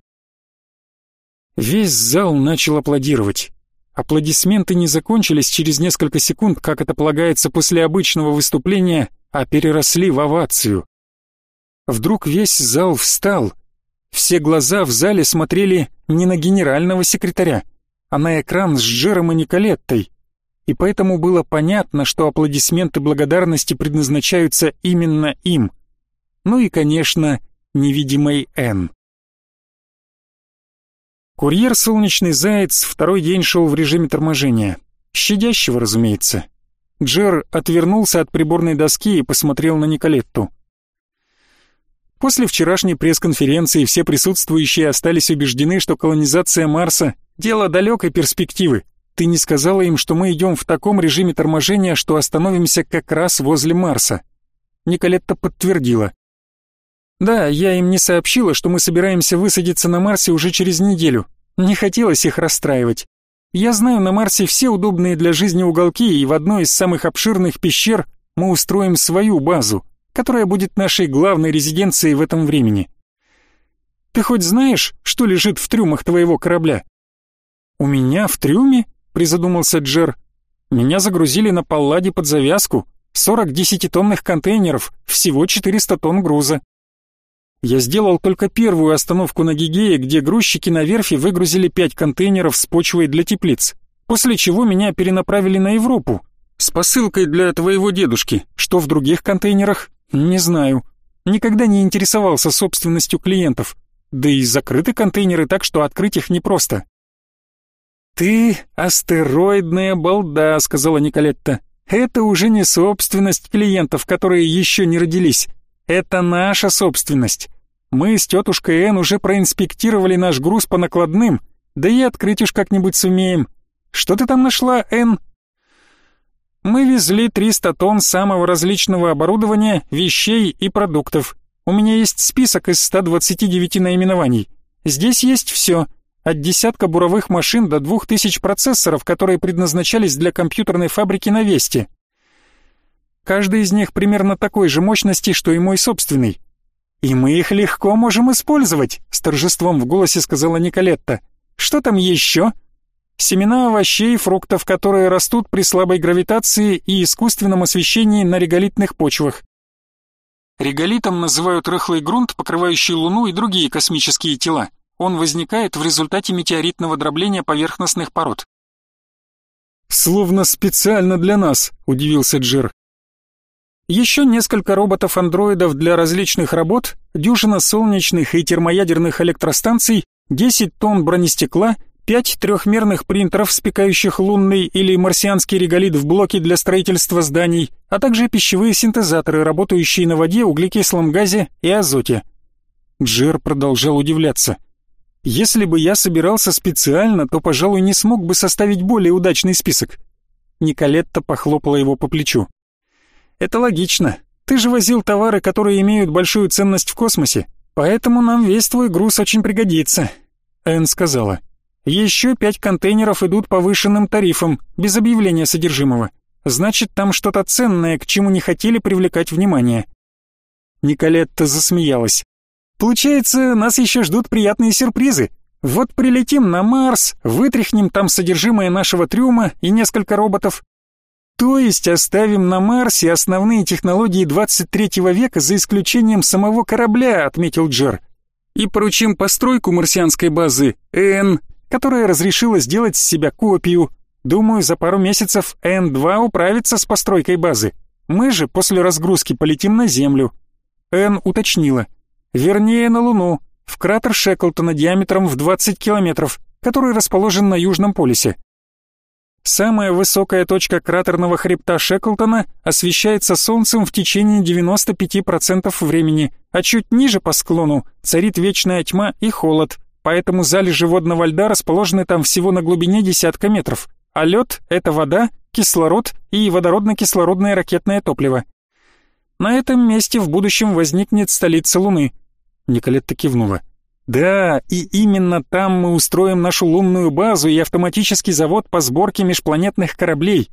Весь зал начал аплодировать. Аплодисменты не закончились через несколько секунд, как это полагается после обычного выступления, а переросли в овацию. Вдруг весь зал встал. Все глаза в зале смотрели не на генерального секретаря, а на экран с Джером и Николеттой, и поэтому было понятно, что аплодисменты благодарности предназначаются именно им. Ну и, конечно, невидимой Н. Курьер «Солнечный заяц» второй день шел в режиме торможения. Щадящего, разумеется. Джер отвернулся от приборной доски и посмотрел на Николетту. После вчерашней пресс-конференции все присутствующие остались убеждены, что колонизация Марса Дело далекой перспективы. Ты не сказала им, что мы идем в таком режиме торможения, что остановимся как раз возле Марса. Николетта подтвердила. Да, я им не сообщила, что мы собираемся высадиться на Марсе уже через неделю. Не хотелось их расстраивать. Я знаю на Марсе все удобные для жизни уголки, и в одной из самых обширных пещер мы устроим свою базу, которая будет нашей главной резиденцией в этом времени. Ты хоть знаешь, что лежит в трюмах твоего корабля? «У меня в трюме?» — призадумался Джер. «Меня загрузили на Палладе под завязку. 40 десятитонных контейнеров, всего 400 тонн груза. Я сделал только первую остановку на Гигее, где грузчики на верфи выгрузили 5 контейнеров с почвой для теплиц, после чего меня перенаправили на Европу с посылкой для твоего дедушки. Что в других контейнерах? Не знаю. Никогда не интересовался собственностью клиентов. Да и закрыты контейнеры так, что открыть их непросто. «Ты астероидная балда», — сказала Николетта. «Это уже не собственность клиентов, которые еще не родились. Это наша собственность. Мы с тетушкой Эн уже проинспектировали наш груз по накладным, да и открыть уж как-нибудь сумеем. Что ты там нашла, Эн?» «Мы везли 300 тонн самого различного оборудования, вещей и продуктов. У меня есть список из 129 наименований. Здесь есть все от десятка буровых машин до двух тысяч процессоров, которые предназначались для компьютерной фабрики на Весте. Каждый из них примерно такой же мощности, что и мой собственный. «И мы их легко можем использовать», — с торжеством в голосе сказала Николетта. Что там еще? Семена овощей и фруктов, которые растут при слабой гравитации и искусственном освещении на реголитных почвах. Реголитом называют рыхлый грунт, покрывающий Луну и другие космические тела. Он возникает в результате метеоритного дробления поверхностных пород. «Словно специально для нас», — удивился Джир. Еще несколько роботов-андроидов для различных работ, дюжина солнечных и термоядерных электростанций, 10 тонн бронестекла, 5 трехмерных принтеров, спекающих лунный или марсианский реголит в блоки для строительства зданий, а также пищевые синтезаторы, работающие на воде, углекислом газе и азоте. Джер продолжал удивляться. Если бы я собирался специально, то, пожалуй, не смог бы составить более удачный список. Николетта похлопала его по плечу. Это логично. Ты же возил товары, которые имеют большую ценность в космосе, поэтому нам весь твой груз очень пригодится. Энн сказала. Еще пять контейнеров идут повышенным тарифом, без объявления содержимого. Значит, там что-то ценное, к чему не хотели привлекать внимание. Николетта засмеялась. Получается, нас еще ждут приятные сюрпризы. Вот прилетим на Марс, вытряхнем там содержимое нашего трюма и несколько роботов. То есть оставим на Марсе основные технологии 23 века за исключением самого корабля, отметил Джер. И поручим постройку марсианской базы Н, которая разрешила сделать с себя копию. Думаю, за пару месяцев Н-2 управится с постройкой базы. Мы же после разгрузки полетим на Землю. Н уточнила. Вернее, на Луну, в кратер Шеклтона диаметром в 20 километров, который расположен на Южном полюсе. Самая высокая точка кратерного хребта Шеклтона освещается солнцем в течение 95% времени, а чуть ниже по склону царит вечная тьма и холод, поэтому залежи водного льда расположены там всего на глубине десятка метров, а лед — это вода, кислород и водородно-кислородное ракетное топливо. На этом месте в будущем возникнет столица Луны — Николетта кивнула. «Да, и именно там мы устроим нашу лунную базу и автоматический завод по сборке межпланетных кораблей.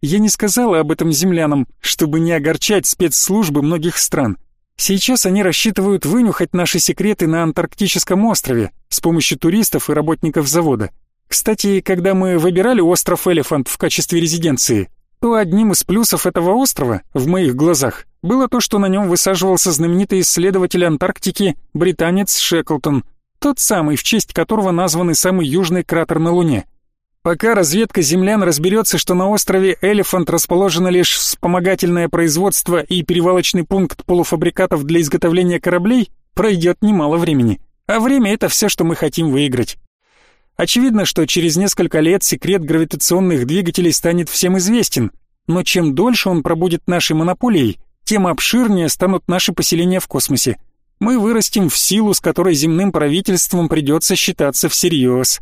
Я не сказала об этом землянам, чтобы не огорчать спецслужбы многих стран. Сейчас они рассчитывают вынюхать наши секреты на Антарктическом острове с помощью туристов и работников завода. Кстати, когда мы выбирали остров Элефант в качестве резиденции, то одним из плюсов этого острова, в моих глазах, было то, что на нем высаживался знаменитый исследователь Антарктики британец Шеклтон, тот самый, в честь которого назван и самый южный кратер на Луне. Пока разведка землян разберется, что на острове Элефант расположено лишь вспомогательное производство и перевалочный пункт полуфабрикатов для изготовления кораблей, пройдет немало времени. А время — это все, что мы хотим выиграть. Очевидно, что через несколько лет секрет гравитационных двигателей станет всем известен, но чем дольше он пробудет нашей монополией, тем обширнее станут наши поселения в космосе. Мы вырастем в силу, с которой земным правительством придется считаться всерьез.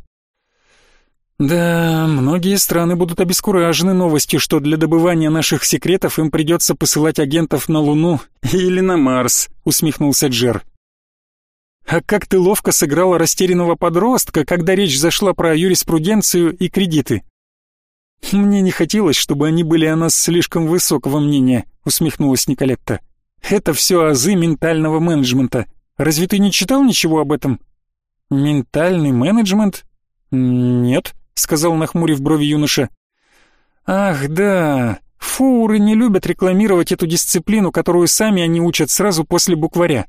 Да, многие страны будут обескуражены новостью, что для добывания наших секретов им придется посылать агентов на Луну или на Марс, усмехнулся Джер. А как ты ловко сыграла растерянного подростка, когда речь зашла про юриспруденцию и кредиты. Мне не хотелось, чтобы они были о нас слишком высокого мнения, усмехнулась Николетта. Это все азы ментального менеджмента. Разве ты не читал ничего об этом? Ментальный менеджмент? Нет, сказал нахмурив брови юноша. Ах, да. Фуры не любят рекламировать эту дисциплину, которую сами они учат сразу после букваря.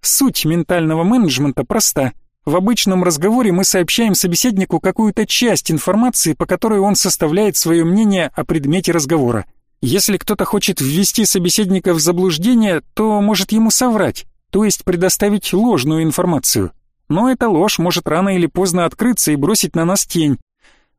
Суть ментального менеджмента проста. В обычном разговоре мы сообщаем собеседнику какую-то часть информации, по которой он составляет свое мнение о предмете разговора. Если кто-то хочет ввести собеседника в заблуждение, то может ему соврать, то есть предоставить ложную информацию. Но эта ложь может рано или поздно открыться и бросить на нас тень.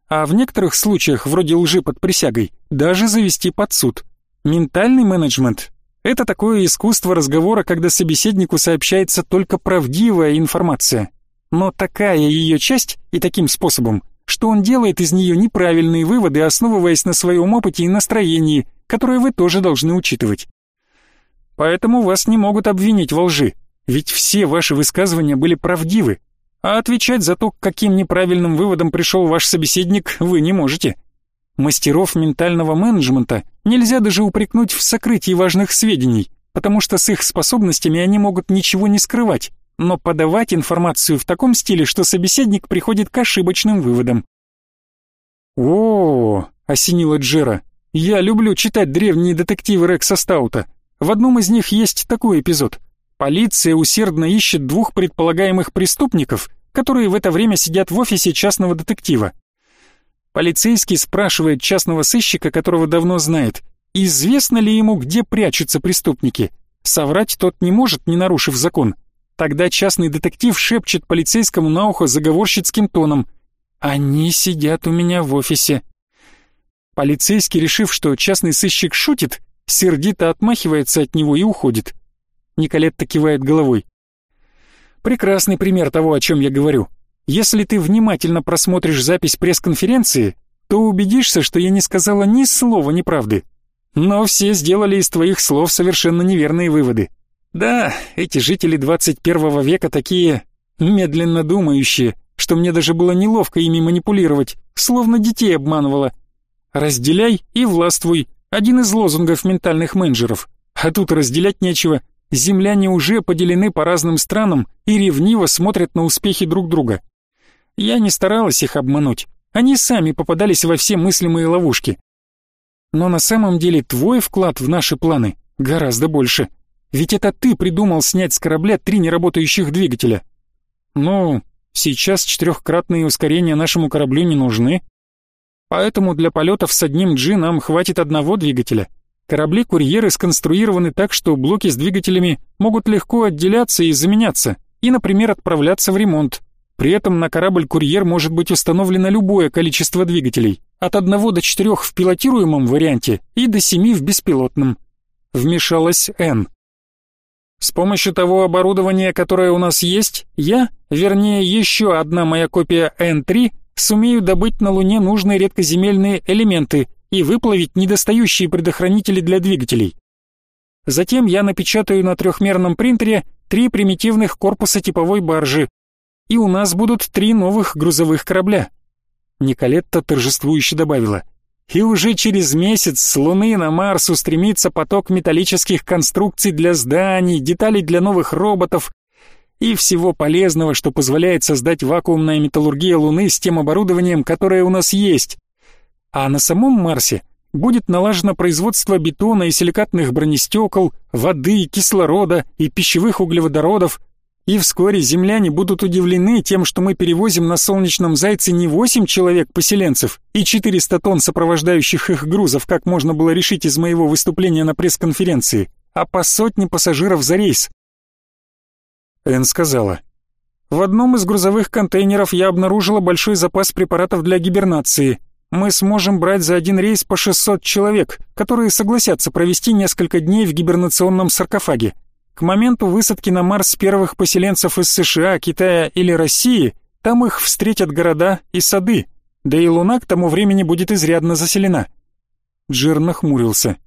А в некоторых случаях, вроде лжи под присягой, даже завести под суд. Ментальный менеджмент это такое искусство разговора, когда собеседнику сообщается только правдивая информация. Но такая ее часть и таким способом, что он делает из нее неправильные выводы, основываясь на своем опыте и настроении, которое вы тоже должны учитывать. Поэтому вас не могут обвинить во лжи, ведь все ваши высказывания были правдивы, а отвечать за то, к каким неправильным выводам пришел ваш собеседник, вы не можете. Мастеров ментального менеджмента нельзя даже упрекнуть в сокрытии важных сведений, потому что с их способностями они могут ничего не скрывать, но подавать информацию в таком стиле, что собеседник приходит к ошибочным выводам. О, осенила Джера. Я люблю читать древние детективы Рекса Стаута. В одном из них есть такой эпизод. Полиция усердно ищет двух предполагаемых преступников, которые в это время сидят в офисе частного детектива. Полицейский спрашивает частного сыщика, которого давно знает, известно ли ему, где прячутся преступники. Соврать тот не может, не нарушив закон. Тогда частный детектив шепчет полицейскому на ухо заговорщицким тоном «Они сидят у меня в офисе». Полицейский, решив, что частный сыщик шутит, сердито отмахивается от него и уходит. Николетта кивает головой. Прекрасный пример того, о чем я говорю. Если ты внимательно просмотришь запись пресс-конференции, то убедишься, что я не сказала ни слова неправды. Но все сделали из твоих слов совершенно неверные выводы. Да, эти жители 21 века такие медленно думающие, что мне даже было неловко ими манипулировать, словно детей обманывала. «Разделяй и властвуй» — один из лозунгов ментальных менеджеров. А тут разделять нечего. Земляне уже поделены по разным странам и ревниво смотрят на успехи друг друга. Я не старалась их обмануть. Они сами попадались во все мыслимые ловушки. Но на самом деле твой вклад в наши планы гораздо больше. Ведь это ты придумал снять с корабля три неработающих двигателя. Ну, сейчас четырехкратные ускорения нашему кораблю не нужны. Поэтому для полетов с одним G нам хватит одного двигателя. Корабли-курьеры сконструированы так, что блоки с двигателями могут легко отделяться и заменяться, и, например, отправляться в ремонт, при этом на корабль-курьер может быть установлено любое количество двигателей, от одного до четырех в пилотируемом варианте и до семи в беспилотном. Вмешалась Н. С помощью того оборудования, которое у нас есть, я, вернее еще одна моя копия N3, сумею добыть на Луне нужные редкоземельные элементы и выплавить недостающие предохранители для двигателей. Затем я напечатаю на трехмерном принтере три примитивных корпуса типовой баржи, и у нас будут три новых грузовых корабля». Николетта торжествующе добавила. «И уже через месяц с Луны на Марс устремится поток металлических конструкций для зданий, деталей для новых роботов и всего полезного, что позволяет создать вакуумная металлургия Луны с тем оборудованием, которое у нас есть. А на самом Марсе будет налажено производство бетона и силикатных бронестекол, воды, кислорода и пищевых углеводородов, и вскоре земляне будут удивлены тем, что мы перевозим на солнечном зайце не 8 человек-поселенцев и 400 тонн сопровождающих их грузов, как можно было решить из моего выступления на пресс-конференции, а по сотне пассажиров за рейс. Энн сказала, «В одном из грузовых контейнеров я обнаружила большой запас препаратов для гибернации. Мы сможем брать за один рейс по 600 человек, которые согласятся провести несколько дней в гибернационном саркофаге. К моменту высадки на Марс первых поселенцев из США, Китая или России, там их встретят города и сады, да и Луна к тому времени будет изрядно заселена. Джир нахмурился.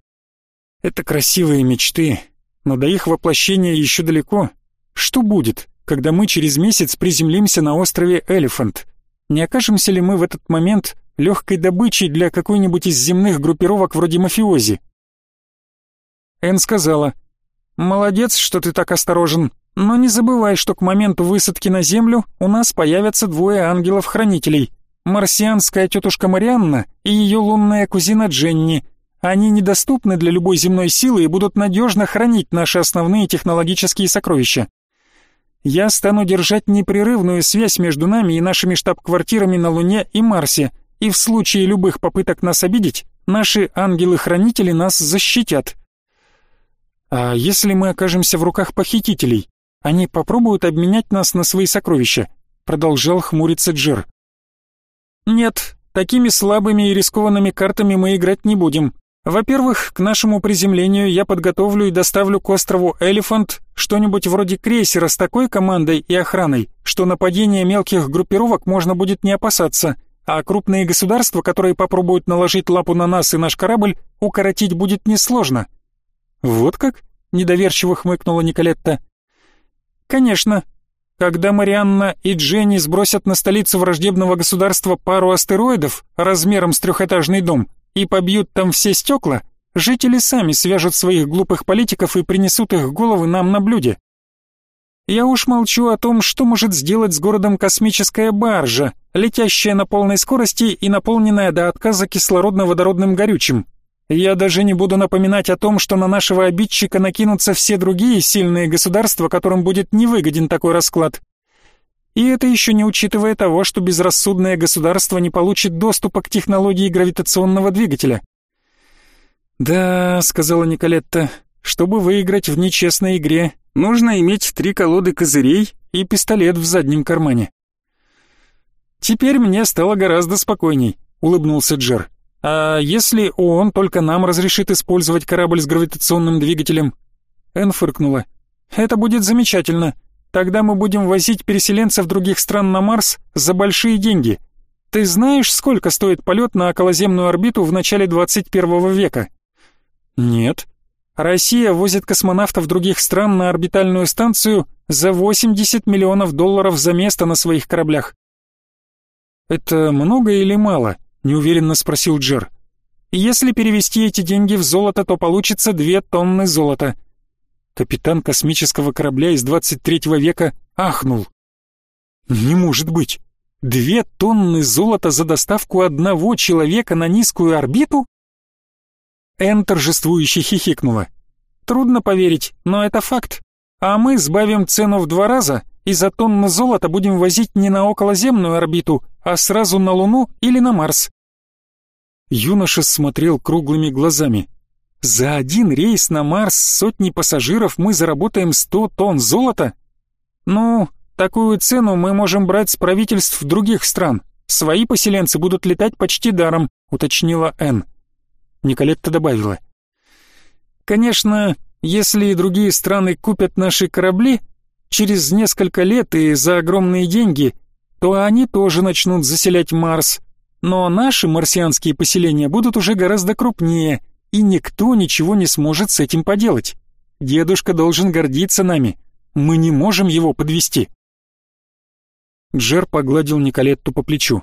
Это красивые мечты, но до их воплощения еще далеко. Что будет, когда мы через месяц приземлимся на острове Элефант? Не окажемся ли мы в этот момент легкой добычей для какой-нибудь из земных группировок вроде мафиози? Эн сказала, «Молодец, что ты так осторожен. Но не забывай, что к моменту высадки на Землю у нас появятся двое ангелов-хранителей. Марсианская тетушка Марианна и ее лунная кузина Дженни. Они недоступны для любой земной силы и будут надежно хранить наши основные технологические сокровища. Я стану держать непрерывную связь между нами и нашими штаб-квартирами на Луне и Марсе, и в случае любых попыток нас обидеть, наши ангелы-хранители нас защитят. А если мы окажемся в руках похитителей, они попробуют обменять нас на свои сокровища, продолжал хмуриться Джер. Нет, такими слабыми и рискованными картами мы играть не будем. Во-первых, к нашему приземлению я подготовлю и доставлю к острову Элефант что-нибудь вроде крейсера с такой командой и охраной, что нападения мелких группировок можно будет не опасаться, а крупные государства, которые попробуют наложить лапу на нас и наш корабль, укоротить будет несложно. «Вот как?» — недоверчиво хмыкнула Николетта. «Конечно. Когда Марианна и Дженни сбросят на столицу враждебного государства пару астероидов размером с трехэтажный дом и побьют там все стекла, жители сами свяжут своих глупых политиков и принесут их головы нам на блюде. Я уж молчу о том, что может сделать с городом космическая баржа, летящая на полной скорости и наполненная до отказа кислородно-водородным горючим. Я даже не буду напоминать о том, что на нашего обидчика накинутся все другие сильные государства, которым будет невыгоден такой расклад. И это еще не учитывая того, что безрассудное государство не получит доступа к технологии гравитационного двигателя. «Да», — сказала Николетта, — «чтобы выиграть в нечестной игре, нужно иметь три колоды козырей и пистолет в заднем кармане». «Теперь мне стало гораздо спокойней», — улыбнулся Джер. «А если ООН только нам разрешит использовать корабль с гравитационным двигателем?» Энн фыркнула. «Это будет замечательно. Тогда мы будем возить переселенцев других стран на Марс за большие деньги. Ты знаешь, сколько стоит полет на околоземную орбиту в начале 21 века?» Нет. Россия возит космонавтов других стран на орбитальную станцию за 80 миллионов долларов за место на своих кораблях. Это много или мало? неуверенно спросил Джер. Если перевести эти деньги в золото, то получится две тонны золота. Капитан космического корабля из 23 века ахнул. Не может быть. Две тонны золота за доставку одного человека на низкую орбиту? Энн торжествующе хихикнула. «Трудно поверить, но это факт. А мы сбавим цену в два раза и за тонну золота будем возить не на околоземную орбиту, а сразу на Луну или на Марс». Юноша смотрел круглыми глазами. «За один рейс на Марс сотни пассажиров мы заработаем сто тонн золота? Ну, такую цену мы можем брать с правительств других стран. Свои поселенцы будут летать почти даром», — уточнила Энн. Николетта добавила. «Конечно, если и другие страны купят наши корабли, через несколько лет и за огромные деньги, то они тоже начнут заселять Марс. Но наши марсианские поселения будут уже гораздо крупнее, и никто ничего не сможет с этим поделать. Дедушка должен гордиться нами. Мы не можем его подвести. Джер погладил Николетту по плечу.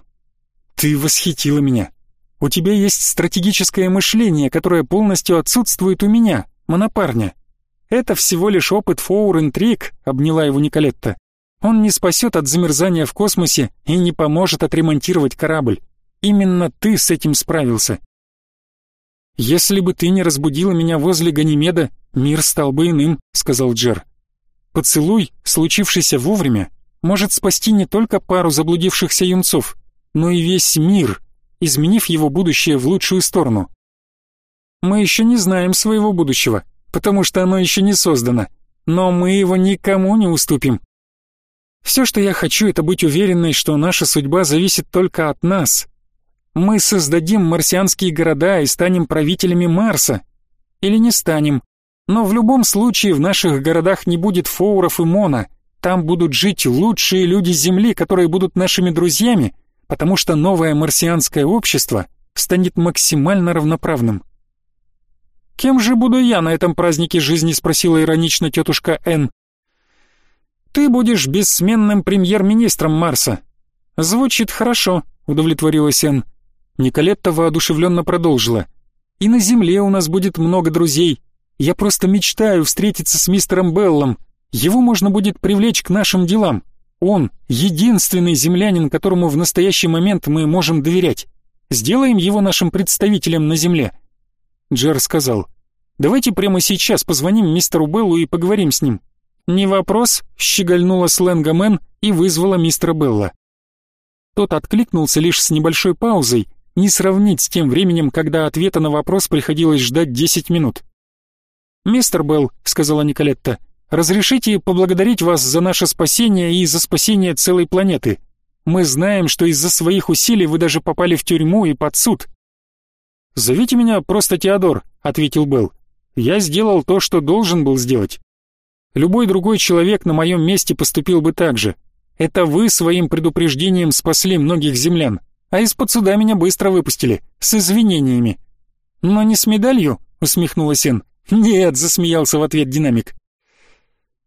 «Ты восхитила меня. У тебя есть стратегическое мышление, которое полностью отсутствует у меня, монопарня. Это всего лишь опыт фоур-интриг, обняла его Николетта. Он не спасет от замерзания в космосе и не поможет отремонтировать корабль. Именно ты с этим справился. Если бы ты не разбудила меня возле Ганимеда, мир стал бы иным, сказал Джер. Поцелуй, случившийся вовремя, может спасти не только пару заблудившихся юнцов, но и весь мир, изменив его будущее в лучшую сторону. Мы еще не знаем своего будущего, потому что оно еще не создано, но мы его никому не уступим. Все, что я хочу, это быть уверенной, что наша судьба зависит только от нас. Мы создадим марсианские города и станем правителями Марса. Или не станем. Но в любом случае в наших городах не будет фоуров и мона. Там будут жить лучшие люди Земли, которые будут нашими друзьями потому что новое марсианское общество станет максимально равноправным. «Кем же буду я на этом празднике жизни?» — спросила иронично тетушка Н. «Ты будешь бессменным премьер-министром Марса». «Звучит хорошо», — удовлетворилась Н. Николетта воодушевленно продолжила. «И на Земле у нас будет много друзей. Я просто мечтаю встретиться с мистером Беллом. Его можно будет привлечь к нашим делам. Он — единственный землянин, которому в настоящий момент мы можем доверять. Сделаем его нашим представителем на земле». Джер сказал, «Давайте прямо сейчас позвоним мистеру Беллу и поговорим с ним». «Не вопрос», — щегольнула Сленга Мэн и вызвала мистера Белла. Тот откликнулся лишь с небольшой паузой, не сравнить с тем временем, когда ответа на вопрос приходилось ждать 10 минут. «Мистер Белл», — сказала Николетта, — Разрешите поблагодарить вас за наше спасение и за спасение целой планеты. Мы знаем, что из-за своих усилий вы даже попали в тюрьму и под суд. Зовите меня просто Теодор, ответил Белл. Я сделал то, что должен был сделать. Любой другой человек на моем месте поступил бы так же. Это вы своим предупреждением спасли многих землян, а из-под суда меня быстро выпустили, с извинениями. Но не с медалью, усмехнулась Эн. Нет, засмеялся в ответ динамик.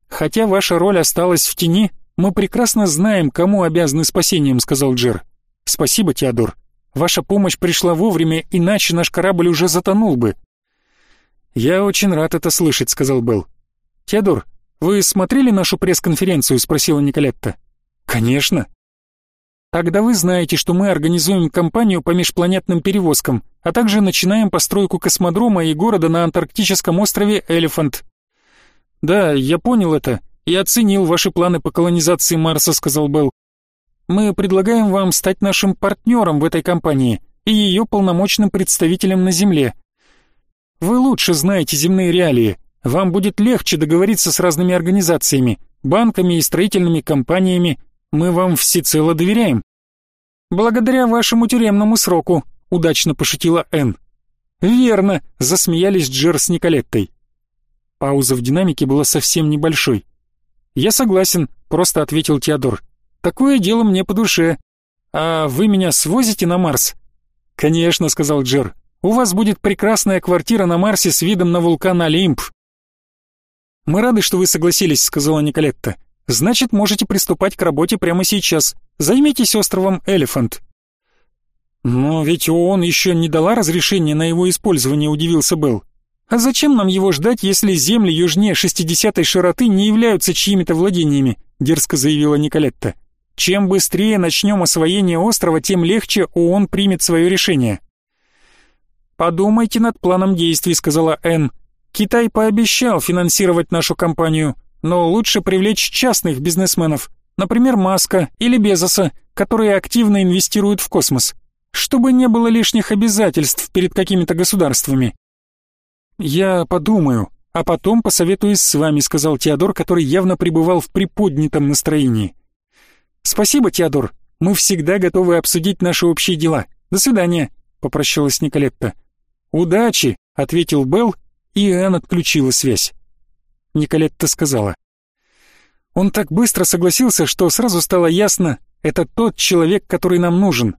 «Хотя ваша роль осталась в тени, мы прекрасно знаем, кому обязаны спасением», — сказал Джер. «Спасибо, Теодор. Ваша помощь пришла вовремя, иначе наш корабль уже затонул бы». «Я очень рад это слышать», — сказал Белл. «Теодор, «Вы смотрели нашу пресс-конференцию?» — спросила Николетта. «Конечно». «Тогда вы знаете, что мы организуем кампанию по межпланетным перевозкам, а также начинаем постройку космодрома и города на антарктическом острове Элефант». «Да, я понял это и оценил ваши планы по колонизации Марса», — сказал Белл. «Мы предлагаем вам стать нашим партнером в этой кампании и ее полномочным представителем на Земле. Вы лучше знаете земные реалии, вам будет легче договориться с разными организациями, банками и строительными компаниями, мы вам всецело доверяем. Благодаря вашему тюремному сроку, удачно пошутила Энн. Верно, засмеялись Джер с Николеттой. Пауза в динамике была совсем небольшой. Я согласен, просто ответил Теодор. Такое дело мне по душе. А вы меня свозите на Марс? Конечно, сказал Джер. У вас будет прекрасная квартира на Марсе с видом на вулкан Олимп. Мы рады, что вы согласились, сказала Николетта. Значит, можете приступать к работе прямо сейчас. Займитесь островом Элефант. Но ведь ООН еще не дала разрешения на его использование, удивился Белл. А зачем нам его ждать, если земли южнее 60-й широты не являются чьими-то владениями, дерзко заявила Николетта. Чем быстрее начнем освоение острова, тем легче ООН примет свое решение. Подумайте над планом действий, сказала Энн. Китай пообещал финансировать нашу компанию но лучше привлечь частных бизнесменов, например, Маска или Безоса, которые активно инвестируют в космос, чтобы не было лишних обязательств перед какими-то государствами. «Я подумаю, а потом посоветуюсь с вами», — сказал Теодор, который явно пребывал в приподнятом настроении. «Спасибо, Теодор. Мы всегда готовы обсудить наши общие дела. До свидания», — попрощалась Николетта. «Удачи», — ответил Белл, и Энн отключила связь. Николетта сказала. Он так быстро согласился, что сразу стало ясно, это тот человек, который нам нужен.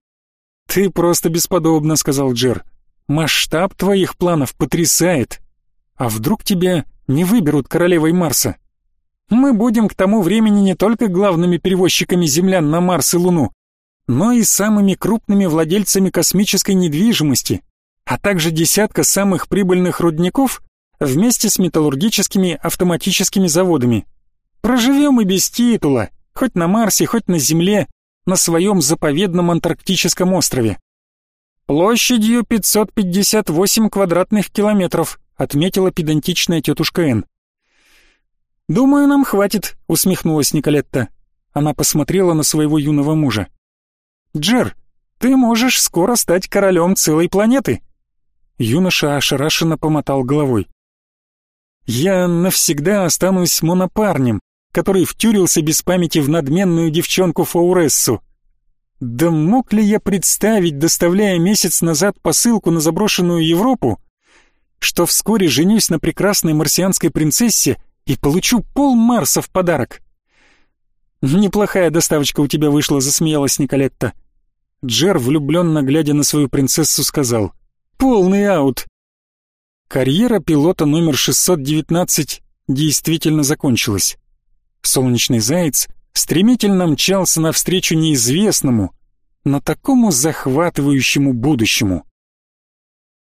Ты просто бесподобна, сказал Джер. Масштаб твоих планов потрясает. А вдруг тебя не выберут королевой Марса? Мы будем к тому времени не только главными перевозчиками землян на Марс и Луну, но и самыми крупными владельцами космической недвижимости, а также десятка самых прибыльных рудников вместе с металлургическими автоматическими заводами. Проживем и без титула, хоть на Марсе, хоть на Земле, на своем заповедном антарктическом острове. Площадью 558 квадратных километров, отметила педантичная тетушка Н. «Думаю, нам хватит», — усмехнулась Николетта. Она посмотрела на своего юного мужа. «Джер, ты можешь скоро стать королем целой планеты». Юноша ошарашенно помотал головой. Я навсегда останусь монопарнем, который втюрился без памяти в надменную девчонку Фаурессу. Да мог ли я представить, доставляя месяц назад посылку на заброшенную Европу, что вскоре женюсь на прекрасной марсианской принцессе и получу пол Марса в подарок? «Неплохая доставочка у тебя вышла», — засмеялась Николетта. Джер, влюбленно глядя на свою принцессу, сказал. «Полный аут. Карьера пилота номер 619 действительно закончилась. Солнечный заяц стремительно мчался навстречу неизвестному, но такому захватывающему будущему.